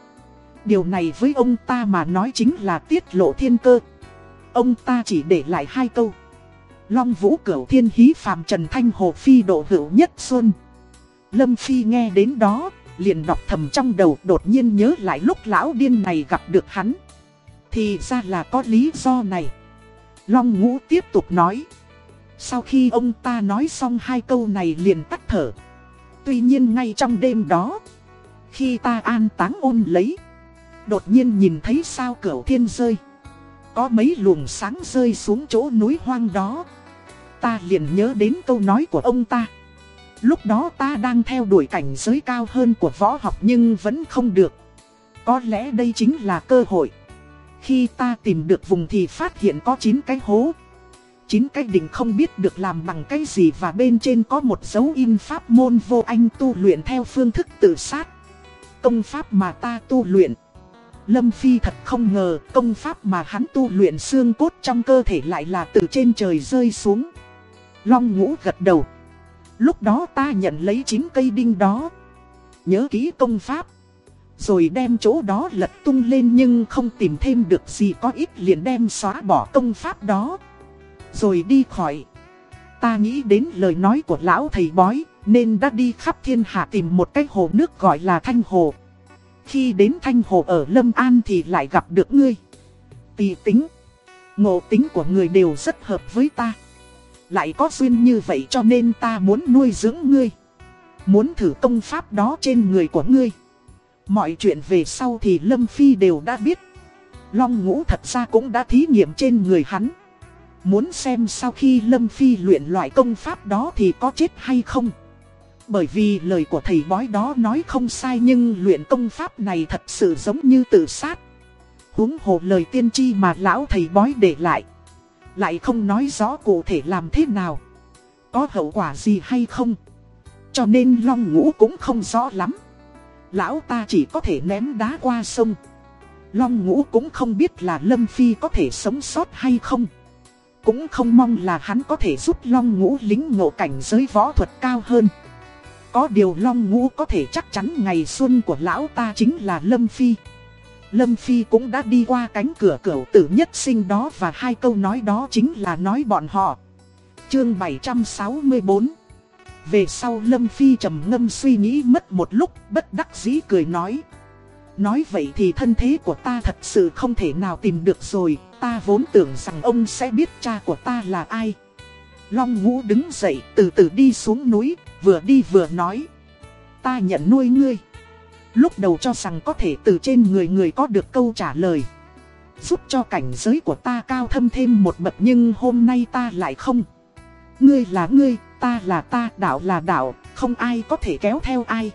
Điều này với ông ta mà nói chính là tiết lộ thiên cơ. Ông ta chỉ để lại hai câu. Long vũ cửu thiên hí phàm trần thanh hồ phi độ hữu nhất xuân. Lâm Phi nghe đến đó, liền đọc thầm trong đầu đột nhiên nhớ lại lúc lão điên này gặp được hắn. Thì ra là có lý do này. Long ngũ tiếp tục nói. Sau khi ông ta nói xong hai câu này liền tắt thở. Tuy nhiên ngay trong đêm đó, khi ta an táng ôn lấy, đột nhiên nhìn thấy sao cửa thiên rơi. Có mấy luồng sáng rơi xuống chỗ núi hoang đó. Ta liền nhớ đến câu nói của ông ta. Lúc đó ta đang theo đuổi cảnh giới cao hơn của võ học nhưng vẫn không được. Có lẽ đây chính là cơ hội. Khi ta tìm được vùng thì phát hiện có 9 cái hố chín cái đỉnh không biết được làm bằng cái gì và bên trên có một dấu in pháp môn vô anh tu luyện theo phương thức tự sát. Công pháp mà ta tu luyện. Lâm Phi thật không ngờ, công pháp mà hắn tu luyện xương cốt trong cơ thể lại là từ trên trời rơi xuống. Long ngũ gật đầu. Lúc đó ta nhận lấy 9 cây đinh đó. Nhớ ký công pháp. Rồi đem chỗ đó lật tung lên nhưng không tìm thêm được gì có ít liền đem xóa bỏ công pháp đó. Rồi đi khỏi. Ta nghĩ đến lời nói của lão thầy bói nên đã đi khắp thiên hạ tìm một cái hồ nước gọi là Thanh Hồ. Khi đến Thanh Hồ ở Lâm An thì lại gặp được ngươi. Tì tính, ngộ tính của người đều rất hợp với ta. Lại có duyên như vậy cho nên ta muốn nuôi dưỡng ngươi. Muốn thử công pháp đó trên người của ngươi. Mọi chuyện về sau thì Lâm Phi đều đã biết. Long ngũ thật ra cũng đã thí nghiệm trên người hắn. Muốn xem sau khi Lâm Phi luyện loại công pháp đó thì có chết hay không. Bởi vì lời của thầy bói đó nói không sai nhưng luyện công pháp này thật sự giống như tự sát. huống hồ lời tiên tri mà lão thầy bói để lại. Lại không nói rõ cụ thể làm thế nào. Có hậu quả gì hay không. Cho nên long ngũ cũng không rõ lắm. Lão ta chỉ có thể ném đá qua sông. Long ngũ cũng không biết là Lâm Phi có thể sống sót hay không. Cũng không mong là hắn có thể giúp Long ngũ lính ngộ cảnh giới võ thuật cao hơn. Có điều Long Ngũ có thể chắc chắn ngày xuân của lão ta chính là Lâm Phi. Lâm Phi cũng đã đi qua cánh cửa cửu tử nhất sinh đó và hai câu nói đó chính là nói bọn họ. Chương 764 Về sau Lâm Phi trầm ngâm suy nghĩ mất một lúc bất đắc dĩ cười nói. Nói vậy thì thân thế của ta thật sự không thể nào tìm được rồi, ta vốn tưởng rằng ông sẽ biết cha của ta là ai. Long ngũ đứng dậy từ từ đi xuống núi, vừa đi vừa nói. Ta nhận nuôi ngươi. Lúc đầu cho rằng có thể từ trên người người có được câu trả lời. Giúp cho cảnh giới của ta cao thâm thêm một bậc nhưng hôm nay ta lại không. Ngươi là ngươi, ta là ta, đạo là đạo, không ai có thể kéo theo ai.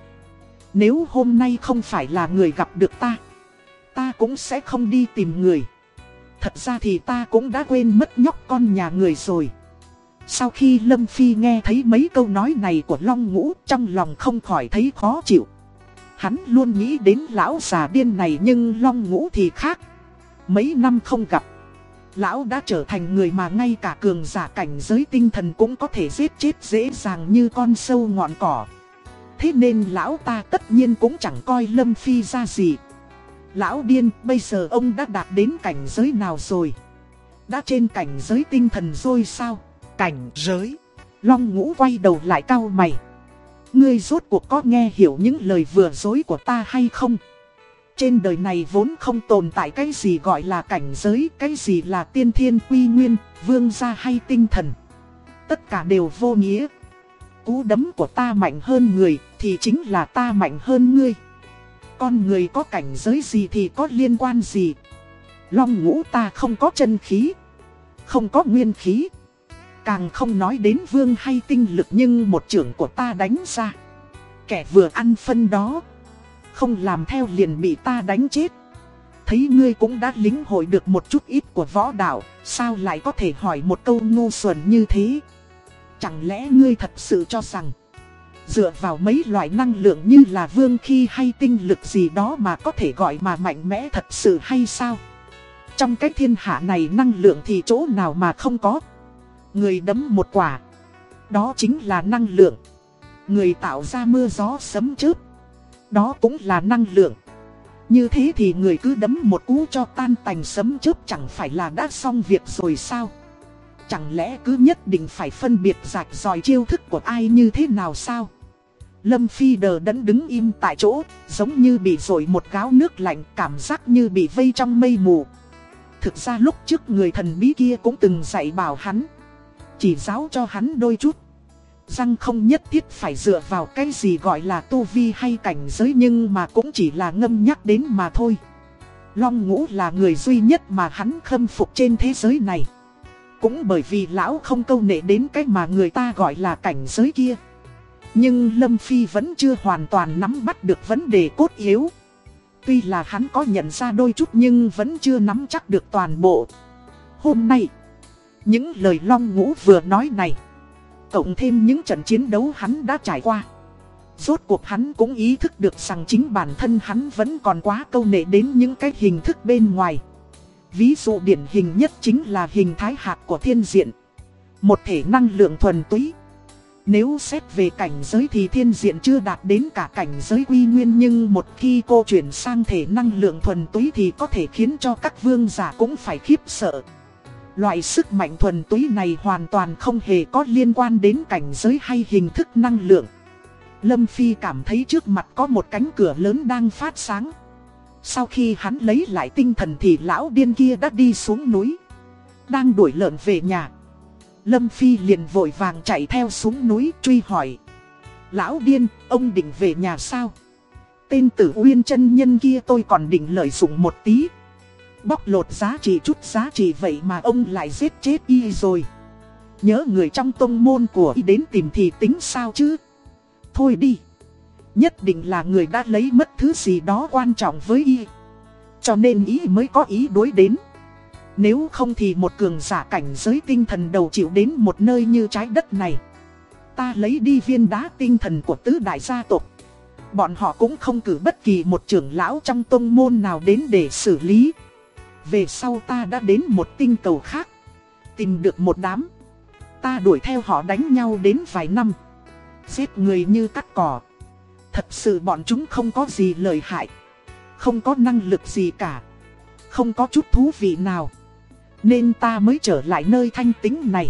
Nếu hôm nay không phải là người gặp được ta, ta cũng sẽ không đi tìm người. Thật ra thì ta cũng đã quên mất nhóc con nhà người rồi. Sau khi Lâm Phi nghe thấy mấy câu nói này của Long Ngũ, trong lòng không khỏi thấy khó chịu. Hắn luôn nghĩ đến lão già điên này nhưng Long Ngũ thì khác. Mấy năm không gặp. Lão đã trở thành người mà ngay cả cường giả cảnh giới tinh thần cũng có thể giết chết dễ dàng như con sâu ngọn cỏ. Thế nên lão ta tất nhiên cũng chẳng coi Lâm Phi ra gì. Lão điên, bây giờ ông đã đạt đến cảnh giới nào rồi? Đã trên cảnh giới tinh thần rồi sao? cảnh giới. Long ngũ quay đầu lại cau mày. Ngươi rốt cuộc có nghe hiểu những lời vừa dối của ta hay không? Trên đời này vốn không tồn tại cái gì gọi là cảnh giới, cái gì là tiên thiên quy nguyên, vương gia hay tinh thần. Tất cả đều vô nghĩa. Cú đấm của ta mạnh hơn người, thì chính là ta mạnh hơn ngươi. Con người có cảnh giới gì thì có liên quan gì? Long ngũ ta không có chân khí, không có nguyên khí. Càng không nói đến vương hay tinh lực nhưng một trưởng của ta đánh ra. Kẻ vừa ăn phân đó. Không làm theo liền bị ta đánh chết. Thấy ngươi cũng đã lính hội được một chút ít của võ đạo. Sao lại có thể hỏi một câu ngu xuẩn như thế? Chẳng lẽ ngươi thật sự cho rằng Dựa vào mấy loại năng lượng như là vương khi hay tinh lực gì đó mà có thể gọi mà mạnh mẽ thật sự hay sao? Trong cái thiên hạ này năng lượng thì chỗ nào mà không có Người đấm một quả. Đó chính là năng lượng. Người tạo ra mưa gió sấm chớp. Đó cũng là năng lượng. Như thế thì người cứ đấm một cú cho tan tành sấm chớp chẳng phải là đã xong việc rồi sao? Chẳng lẽ cứ nhất định phải phân biệt rạch ròi chiêu thức của ai như thế nào sao? Lâm Phi đờ đẫn đứng im tại chỗ, giống như bị rội một gáo nước lạnh, cảm giác như bị vây trong mây mù. Thực ra lúc trước người thần bí kia cũng từng dạy bảo hắn chỉ giáo cho hắn đôi chút. Răng không nhất thiết phải dựa vào cái gì gọi là tu vi hay cảnh giới nhưng mà cũng chỉ là ngâm nhắc đến mà thôi. Long ngũ là người duy nhất mà hắn khâm phục trên thế giới này. Cũng bởi vì lão không câu nệ đến cái mà người ta gọi là cảnh giới kia. Nhưng Lâm Phi vẫn chưa hoàn toàn nắm bắt được vấn đề cốt yếu. Tuy là hắn có nhận ra đôi chút nhưng vẫn chưa nắm chắc được toàn bộ. Hôm nay... Những lời long ngũ vừa nói này, Cộng thêm những trận chiến đấu hắn đã trải qua, Rốt cuộc hắn cũng ý thức được rằng chính bản thân hắn vẫn còn quá câu nệ đến những cái hình thức bên ngoài Ví dụ điển hình nhất chính là hình thái hạt của thiên diện. Một thể năng lượng thuần túy. Nếu xét về cảnh giới thì thiên diện chưa đạt đến cả cảnh giới quy nguyên Nhưng một khi cô chuyển sang thể năng lượng thuần túy thì có thể khiến cho các vương giả cũng phải khiếp sợ. Loại sức mạnh thuần túy này hoàn toàn không hề có liên quan đến cảnh giới hay hình thức năng lượng. Lâm Phi cảm thấy trước mặt có một cánh cửa lớn đang phát sáng. Sau khi hắn lấy lại tinh thần thì lão điên kia đã đi xuống núi. Đang đuổi lợn về nhà. Lâm Phi liền vội vàng chạy theo xuống núi truy hỏi. Lão điên, ông định về nhà sao? Tên tử uyên chân nhân kia tôi còn định lợi dụng một tí. Bóc lột giá trị chút giá trị vậy mà ông lại giết chết y rồi. Nhớ người trong tông môn của y đến tìm thì tính sao chứ? Thôi đi. Nhất định là người đã lấy mất thứ gì đó quan trọng với y. Cho nên y mới có ý đối đến. Nếu không thì một cường giả cảnh giới tinh thần đầu chịu đến một nơi như trái đất này. Ta lấy đi viên đá tinh thần của tứ đại gia tộc. Bọn họ cũng không cử bất kỳ một trưởng lão trong tông môn nào đến để xử lý. Về sau ta đã đến một tinh cầu khác. Tìm được một đám. Ta đuổi theo họ đánh nhau đến vài năm. Giết người như cắt cỏ. Thật sự bọn chúng không có gì lợi hại. Không có năng lực gì cả. Không có chút thú vị nào. Nên ta mới trở lại nơi thanh tính này.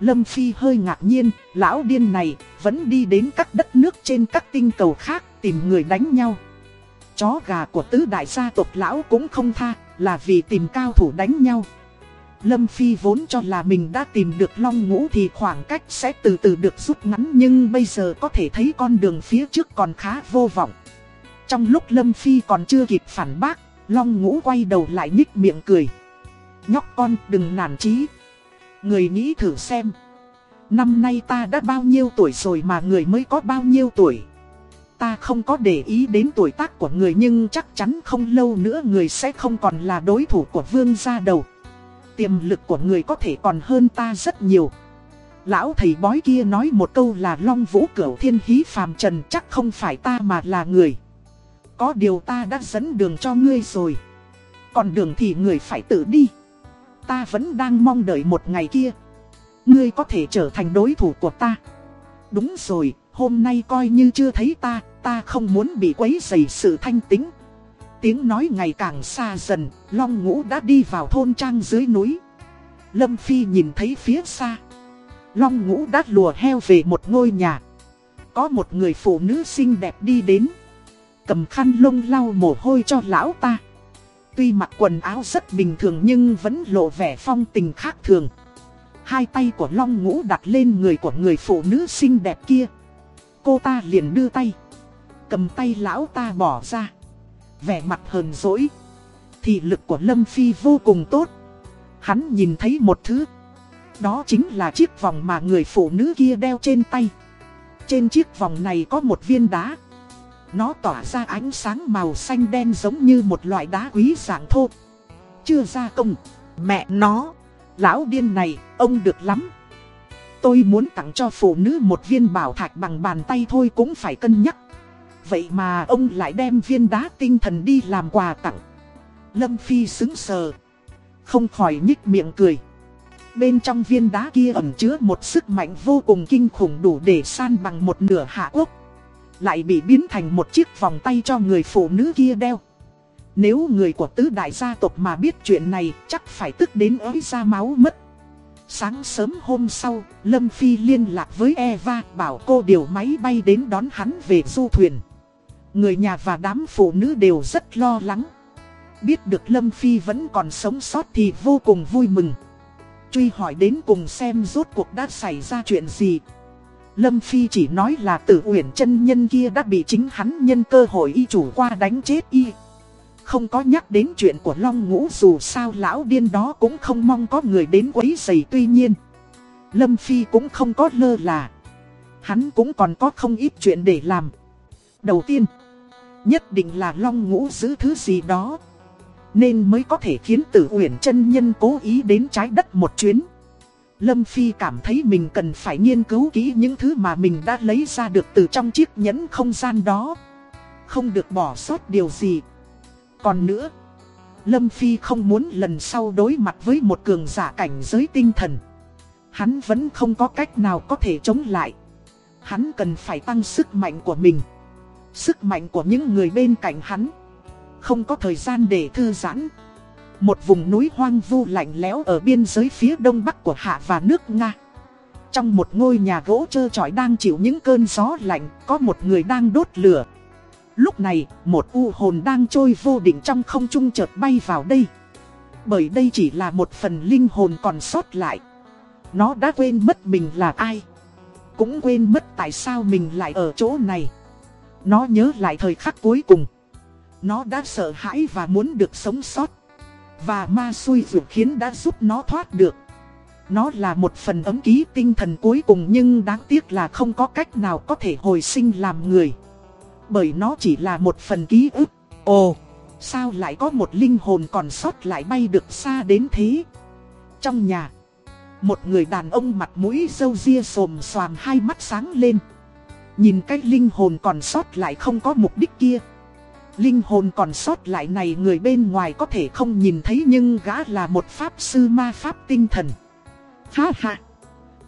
Lâm Phi hơi ngạc nhiên, Lão điên này vẫn đi đến các đất nước trên các tinh cầu khác Tìm người đánh nhau. Chó gà của tứ đại gia tộc lão cũng không tha, Là vì tìm cao thủ đánh nhau. Lâm Phi vốn cho là mình đã tìm được long ngũ thì khoảng cách sẽ từ từ được rút ngắn nhưng bây giờ có thể thấy con đường phía trước còn khá vô vọng. Trong lúc Lâm Phi còn chưa kịp phản bác, long ngũ quay đầu lại nhích miệng cười. Nhóc con đừng nản chí. Người nghĩ thử xem. Năm nay ta đã bao nhiêu tuổi rồi mà người mới có bao nhiêu tuổi. Ta không có để ý đến tuổi tác của người nhưng chắc chắn không lâu nữa người sẽ không còn là đối thủ của vương gia đầu. Tiềm lực của người có thể còn hơn ta rất nhiều. Lão thầy bói kia nói một câu là long vũ cửu thiên hí phàm trần chắc không phải ta mà là người. Có điều ta đã dẫn đường cho ngươi rồi. Còn đường thì người phải tự đi. Ta vẫn đang mong đợi một ngày kia. Ngươi có thể trở thành đối thủ của ta. Đúng rồi, hôm nay coi như chưa thấy ta Ta không muốn bị quấy dày sự thanh tính tiếng nói ngày càng xa dần, Long Ngũ đã đi vào thôn trang dưới núi. Lâm Phi nhìn thấy phía xa. Long Ngũ đã lùa heo về một ngôi nhà. Có một người phụ nữ xinh đẹp đi đến. Cầm khăn lông lau mồ hôi cho lão ta. Tuy mặc quần áo rất bình thường nhưng vẫn lộ vẻ phong tình khác thường. Hai tay của Long Ngũ đặt lên người của người phụ nữ xinh đẹp kia. Cô ta liền đưa tay. Cầm tay lão ta bỏ ra vẻ mặt hờn dỗi. Thì lực của Lâm Phi vô cùng tốt. Hắn nhìn thấy một thứ. Đó chính là chiếc vòng mà người phụ nữ kia đeo trên tay. Trên chiếc vòng này có một viên đá. Nó tỏa ra ánh sáng màu xanh đen giống như một loại đá quý dạng thô. Chưa ra công. Mẹ nó. Lão điên này, ông được lắm. Tôi muốn tặng cho phụ nữ một viên bảo thạch bằng bàn tay thôi cũng phải cân nhắc. Vậy mà ông lại đem viên đá tinh thần đi làm quà tặng. Lâm Phi xứng sờ. Không khỏi nhích miệng cười. Bên trong viên đá kia ẩn chứa một sức mạnh vô cùng kinh khủng đủ để san bằng một nửa hạ quốc Lại bị biến thành một chiếc vòng tay cho người phụ nữ kia đeo. Nếu người của tứ đại gia tộc mà biết chuyện này chắc phải tức đến ới ra máu mất. Sáng sớm hôm sau, Lâm Phi liên lạc với Eva bảo cô điều máy bay đến đón hắn về du thuyền. Người nhà và đám phụ nữ đều rất lo lắng. Biết được Lâm Phi vẫn còn sống sót thì vô cùng vui mừng. Truy hỏi đến cùng xem rốt cuộc đã xảy ra chuyện gì. Lâm Phi chỉ nói là tử uyển chân nhân kia đã bị chính hắn nhân cơ hội y chủ qua đánh chết y. Không có nhắc đến chuyện của Long Ngũ dù sao lão điên đó cũng không mong có người đến quấy giày tuy nhiên. Lâm Phi cũng không có lơ là. Hắn cũng còn có không ít chuyện để làm. Đầu tiên. Nhất định là long ngũ giữ thứ gì đó. Nên mới có thể khiến tử uyển chân nhân cố ý đến trái đất một chuyến. Lâm Phi cảm thấy mình cần phải nghiên cứu kỹ những thứ mà mình đã lấy ra được từ trong chiếc nhẫn không gian đó. Không được bỏ sót điều gì. Còn nữa, Lâm Phi không muốn lần sau đối mặt với một cường giả cảnh giới tinh thần. Hắn vẫn không có cách nào có thể chống lại. Hắn cần phải tăng sức mạnh của mình. Sức mạnh của những người bên cạnh hắn. Không có thời gian để thư giãn. Một vùng núi hoang vu lạnh lẽo ở biên giới phía đông bắc của Hạ và nước Nga. Trong một ngôi nhà gỗ trơ trọi đang chịu những cơn gió lạnh, có một người đang đốt lửa. Lúc này, một u hồn đang trôi vô định trong không trung chợt bay vào đây. Bởi đây chỉ là một phần linh hồn còn sót lại. Nó đã quên mất mình là ai. Cũng quên mất tại sao mình lại ở chỗ này. Nó nhớ lại thời khắc cuối cùng. Nó đã sợ hãi và muốn được sống sót. Và ma xui rủi khiến đã giúp nó thoát được. Nó là một phần ấm ký tinh thần cuối cùng nhưng đáng tiếc là không có cách nào có thể hồi sinh làm người. Bởi nó chỉ là một phần ký ức. Ồ, sao lại có một linh hồn còn sót lại bay được xa đến thế? Trong nhà, một người đàn ông mặt mũi râu ria xồm xoàm hai mắt sáng lên. Nhìn cái linh hồn còn sót lại không có mục đích kia. Linh hồn còn sót lại này người bên ngoài có thể không nhìn thấy nhưng gã là một pháp sư ma pháp tinh thần. Ha ha,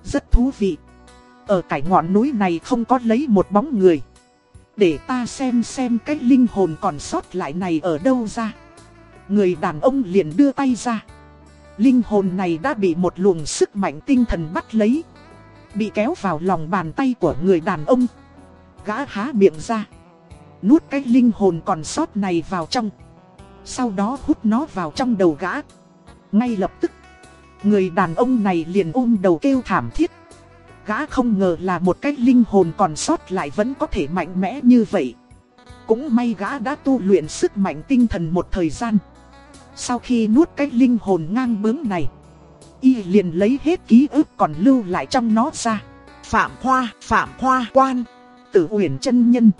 rất thú vị. Ở cải ngọn núi này không có lấy một bóng người. Để ta xem xem cái linh hồn còn sót lại này ở đâu ra. Người đàn ông liền đưa tay ra. Linh hồn này đã bị một luồng sức mạnh tinh thần bắt lấy. Bị kéo vào lòng bàn tay của người đàn ông. Gã há miệng ra. Nuốt cái linh hồn còn sót này vào trong. Sau đó hút nó vào trong đầu gã. Ngay lập tức. Người đàn ông này liền ôm đầu kêu thảm thiết. Gã không ngờ là một cái linh hồn còn sót lại vẫn có thể mạnh mẽ như vậy. Cũng may gã đã tu luyện sức mạnh tinh thần một thời gian. Sau khi nuốt cái linh hồn ngang bướng này, y liền lấy hết ký ức còn lưu lại trong nó ra. Phạm Hoa, Phạm Hoa, quan, tử uyển chân nhân.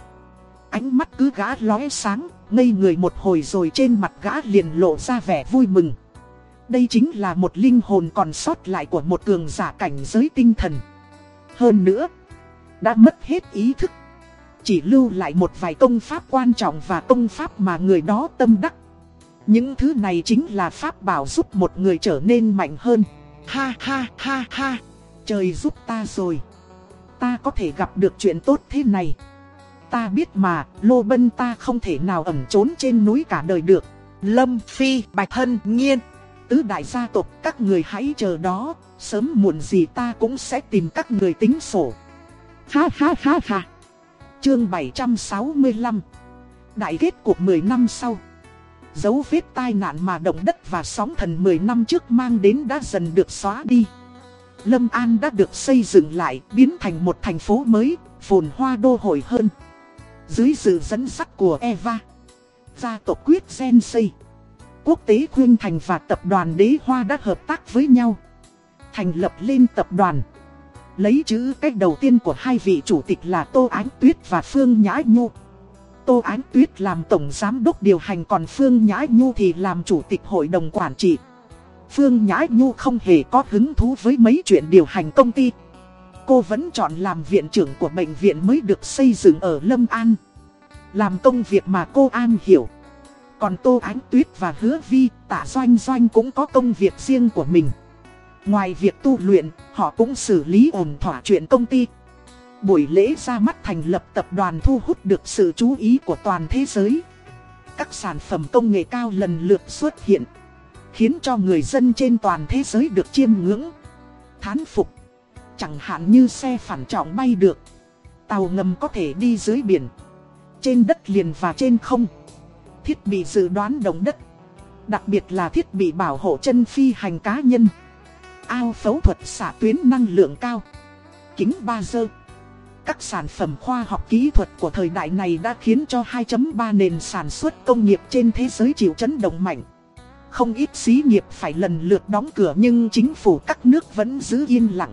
Ánh mắt cứ gã lóe sáng, ngây người một hồi rồi trên mặt gã liền lộ ra vẻ vui mừng. Đây chính là một linh hồn còn sót lại của một cường giả cảnh giới tinh thần. Hơn nữa, đã mất hết ý thức. Chỉ lưu lại một vài công pháp quan trọng và công pháp mà người đó tâm đắc. Những thứ này chính là pháp bảo giúp một người trở nên mạnh hơn. Ha ha ha ha, trời giúp ta rồi. Ta có thể gặp được chuyện tốt thế này. Ta biết mà, Lô Bân ta không thể nào ẩn trốn trên núi cả đời được. Lâm Phi, Bạch Hân, Nhiên. Tứ đại gia tộc các người hãy chờ đó, sớm muộn gì ta cũng sẽ tìm các người tính sổ. Ha ha ha ha. Chương 765 Đại kết cuộc 10 năm sau Dấu vết tai nạn mà động đất và sóng thần 10 năm trước mang đến đã dần được xóa đi. Lâm An đã được xây dựng lại, biến thành một thành phố mới, phồn hoa đô hội hơn. Dưới sự dẫn dắt của Eva Gia tộc quyết gen xây Quốc tế Khuyên Thành và tập đoàn Đế Hoa đã hợp tác với nhau Thành lập lên tập đoàn. Lấy chữ cách đầu tiên của hai vị chủ tịch là Tô Ánh Tuyết và Phương Nhã Nhu. Tô Ánh Tuyết làm tổng giám đốc điều hành còn Phương Nhã Nhu thì làm chủ tịch hội đồng quản trị. Phương Nhã Nhu không hề có hứng thú với mấy chuyện điều hành công ty. Cô vẫn chọn làm viện trưởng của bệnh viện mới được xây dựng ở Lâm An. Làm công việc mà cô an hiểu. Còn Tô Ánh Tuyết và Hứa Vi, Tạ Doanh Doanh cũng có công việc riêng của mình. Ngoài việc tu luyện, họ cũng xử lý ổn thỏa chuyện công ty. Buổi lễ ra mắt thành lập tập đoàn thu hút được sự chú ý của toàn thế giới. Các sản phẩm công nghệ cao lần lượt xuất hiện, khiến cho người dân trên toàn thế giới được chiêm ngưỡng, thán phục. Chẳng hạn như xe phản trọng bay được, tàu ngầm có thể đi dưới biển, trên đất liền và trên không. Thiết bị dự đoán động đất, đặc biệt là thiết bị bảo hộ chân phi hành cá nhân. Ao phẫu thuật xả tuyến năng lượng cao, kính ba dơ các sản phẩm khoa học kỹ thuật của thời đại này đã khiến cho 2.3 nền sản xuất công nghiệp trên thế giới chịu chấn động mạnh. Không ít xí nghiệp phải lần lượt đóng cửa nhưng chính phủ các nước vẫn giữ yên lặng.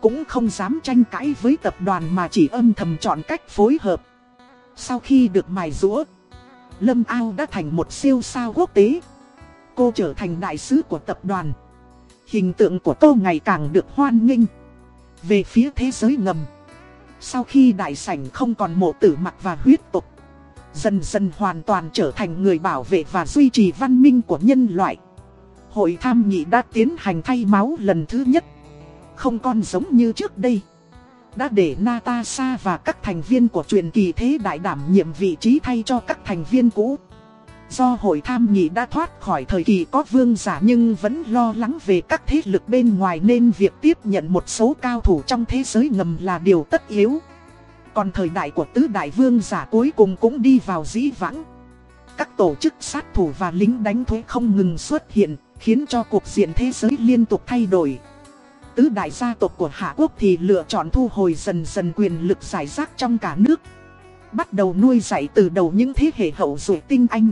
Cũng không dám tranh cãi với tập đoàn mà chỉ âm thầm chọn cách phối hợp. Sau khi được mài rũa, Lâm Ao đã thành một siêu sao quốc tế. Cô trở thành đại sứ của tập đoàn. Hình tượng của cô ngày càng được hoan nghênh. Về phía thế giới ngầm. Sau khi đại sảnh không còn mộ tử mặc và huyết tục, Dần dần hoàn toàn trở thành người bảo vệ và duy trì văn minh của nhân loại. Hội tham nghị đã tiến hành thay máu lần thứ nhất. Không còn giống như trước đây. Đã để Natasha và các thành viên của truyền kỳ thế đại đảm nhiệm vị trí thay cho các thành viên cũ. Do hội tham nghị đã thoát khỏi thời kỳ có vương giả nhưng vẫn lo lắng về các thế lực bên ngoài nên việc tiếp nhận một số cao thủ trong thế giới ngầm là điều tất yếu. Còn thời đại của tứ đại vương giả cuối cùng cũng đi vào dĩ vãng. Các tổ chức sát thủ và lính đánh thuế không ngừng xuất hiện, khiến cho cuộc diện thế giới liên tục thay đổi. Tứ đại gia tộc của Hạ Quốc thì lựa chọn thu hồi dần dần quyền lực giải rác trong cả nước. Bắt đầu nuôi dạy từ đầu những thế hệ hậu duệ tinh anh.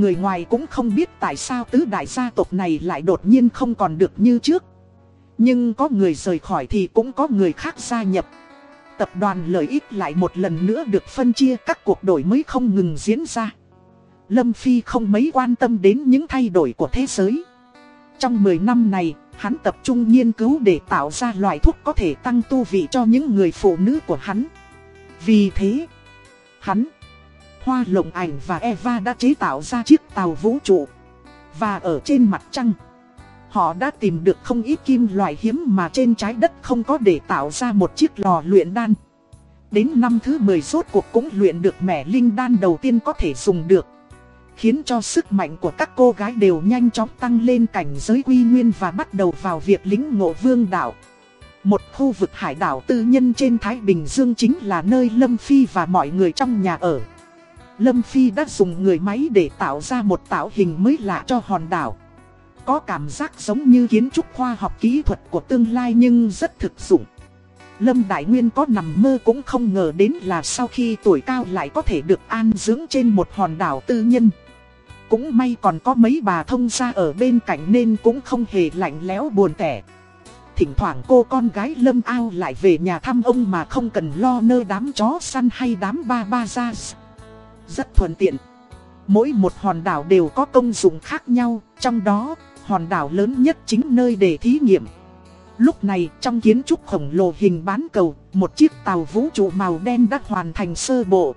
Người ngoài cũng không biết tại sao tứ đại gia tộc này lại đột nhiên không còn được như trước. Nhưng có người rời khỏi thì cũng có người khác gia nhập. Tập đoàn lợi ích lại một lần nữa được phân chia các cuộc đổi mới không ngừng diễn ra. Lâm Phi không mấy quan tâm đến những thay đổi của thế giới. Trong 10 năm này, hắn tập trung nghiên cứu để tạo ra loại thuốc có thể tăng tu vị cho những người phụ nữ của hắn. Vì thế, hắn, Hoa Lộng Ảnh và Eva đã chế tạo ra chiếc tàu vũ trụ. Và ở trên mặt trăng, họ đã tìm được không ít kim loại hiếm mà trên trái đất không có để tạo ra một chiếc lò luyện đan. Đến năm thứ 10 rốt cuộc cũng luyện được mẻ linh đan đầu tiên có thể dùng được khiến cho sức mạnh của các cô gái đều nhanh chóng tăng lên cảnh giới quy nguyên và bắt đầu vào việc lính ngộ vương đảo. Một khu vực hải đảo tư nhân trên Thái Bình Dương chính là nơi Lâm Phi và mọi người trong nhà ở. Lâm Phi đã dùng người máy để tạo ra một tạo hình mới lạ cho hòn đảo. Có cảm giác giống như kiến trúc khoa học kỹ thuật của tương lai nhưng rất thực dụng. Lâm Đại Nguyên có nằm mơ cũng không ngờ đến là sau khi tuổi cao lại có thể được an dưỡng trên một hòn đảo tư nhân. Cũng may còn có mấy bà thông gia ở bên cạnh nên cũng không hề lạnh lẽo buồn tẻ. Thỉnh thoảng cô con gái lâm ao lại về nhà thăm ông mà không cần lo nơ đám chó săn hay đám ba ba ra. Rất thuận tiện. Mỗi một hòn đảo đều có công dụng khác nhau, trong đó, hòn đảo lớn nhất chính nơi để thí nghiệm. Lúc này, trong kiến trúc khổng lồ hình bán cầu, một chiếc tàu vũ trụ màu đen đã hoàn thành sơ bộ.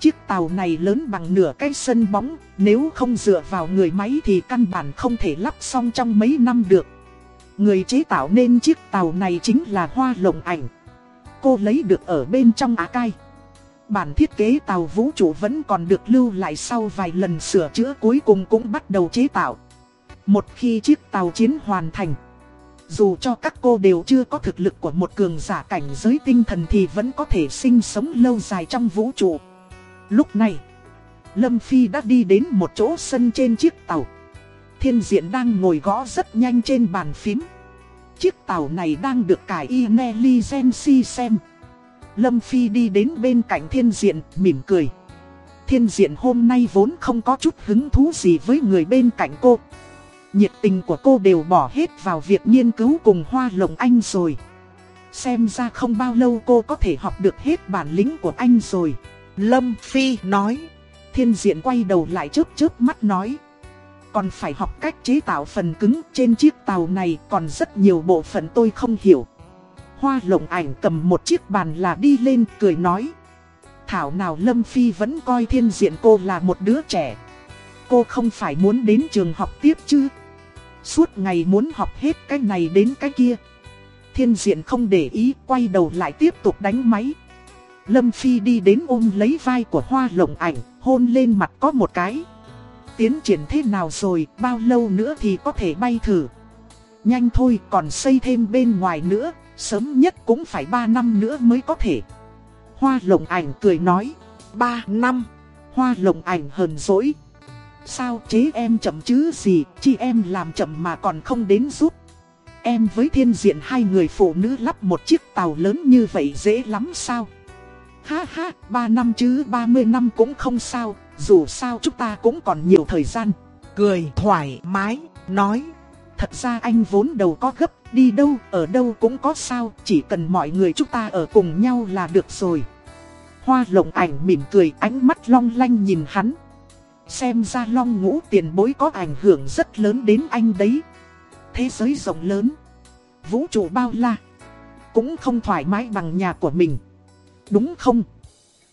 Chiếc tàu này lớn bằng nửa cái sân bóng, nếu không dựa vào người máy thì căn bản không thể lắp xong trong mấy năm được. Người chế tạo nên chiếc tàu này chính là Hoa Lồng Ảnh. Cô lấy được ở bên trong Á Cai. Bản thiết kế tàu vũ trụ vẫn còn được lưu lại sau vài lần sửa chữa cuối cùng cũng bắt đầu chế tạo. Một khi chiếc tàu chiến hoàn thành, dù cho các cô đều chưa có thực lực của một cường giả cảnh giới tinh thần thì vẫn có thể sinh sống lâu dài trong vũ trụ. Lúc này, Lâm Phi đã đi đến một chỗ sân trên chiếc tàu. Thiên diện đang ngồi gõ rất nhanh trên bàn phím. Chiếc tàu này đang được cải Inelizensi xem. Lâm Phi đi đến bên cạnh thiên diện, mỉm cười. Thiên diện hôm nay vốn không có chút hứng thú gì với người bên cạnh cô. Nhiệt tình của cô đều bỏ hết vào việc nghiên cứu cùng Hoa Lồng Anh rồi. Xem ra không bao lâu cô có thể học được hết bản lĩnh của anh rồi. Lâm Phi nói. Thiên diện quay đầu lại chớp chớp mắt nói. Còn phải học cách chế tạo phần cứng trên chiếc tàu này còn rất nhiều bộ phận tôi không hiểu. Hoa lộng ảnh cầm một chiếc bàn là đi lên cười nói. Thảo nào Lâm Phi vẫn coi thiên diện cô là một đứa trẻ. Cô không phải muốn đến trường học tiếp chứ. Suốt ngày muốn học hết cái này đến cái kia. Thiên diện không để ý quay đầu lại tiếp tục đánh máy. Lâm Phi đi đến ôm lấy vai của hoa lộng ảnh, hôn lên mặt có một cái. Tiến triển thế nào rồi, bao lâu nữa thì có thể bay thử. Nhanh thôi, còn xây thêm bên ngoài nữa, sớm nhất cũng phải 3 năm nữa mới có thể. Hoa lộng ảnh cười nói, 3 năm. Hoa lộng ảnh hờn dỗi. Sao chế em chậm chứ gì, chi em làm chậm mà còn không đến giúp. Em với thiên diện hai người phụ nữ lắp một chiếc tàu lớn như vậy dễ lắm sao? Ha ha, 3 năm chứ 30 năm cũng không sao, dù sao chúng ta cũng còn nhiều thời gian. Cười thoải mái, nói. Thật ra anh vốn đầu có gấp, đi đâu, ở đâu cũng có sao, chỉ cần mọi người chúng ta ở cùng nhau là được rồi. Hoa lộng ảnh mỉm cười ánh mắt long lanh nhìn hắn. Xem ra long ngũ tiền bối có ảnh hưởng rất lớn đến anh đấy. Thế giới rộng lớn, vũ trụ bao la, cũng không thoải mái bằng nhà của mình đúng không?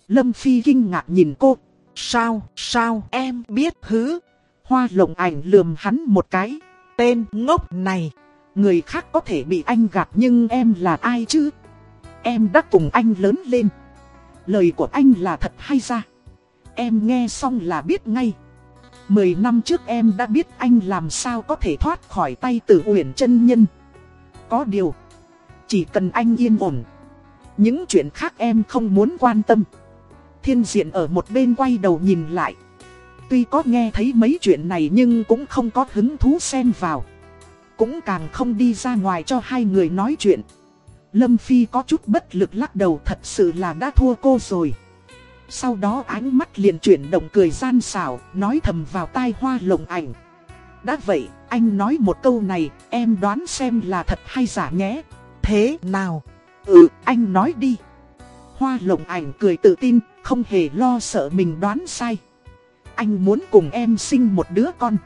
Lâm Phi kinh ngạc nhìn cô. Sao, sao em biết hứ? Hoa lộng ảnh lườm hắn một cái. Tên ngốc này. Người khác có thể bị anh gạt nhưng em là ai chứ? Em đã cùng anh lớn lên. Lời của anh là thật hay ra? Em nghe xong là biết ngay. Mười năm trước em đã biết anh làm sao có thể thoát khỏi tay tử uyển chân nhân. Có điều, Chỉ cần anh yên ổn. Những chuyện khác em không muốn quan tâm. Thiên diện ở một bên quay đầu nhìn lại. Tuy có nghe thấy mấy chuyện này nhưng cũng không có hứng thú xen vào. Cũng càng không đi ra ngoài cho hai người nói chuyện. Lâm Phi có chút bất lực lắc đầu thật sự là đã thua cô rồi. Sau đó ánh mắt liền chuyển động cười gian xảo, Nói thầm vào tai hoa lồng ảnh. Đã vậy, anh nói một câu này, Em đoán xem là thật hay giả nhé. Thế nào? Ừ anh nói đi. Hoa lồng ảnh cười tự tin, Không hề lo sợ mình đoán sai. Anh muốn cùng em sinh một đứa con.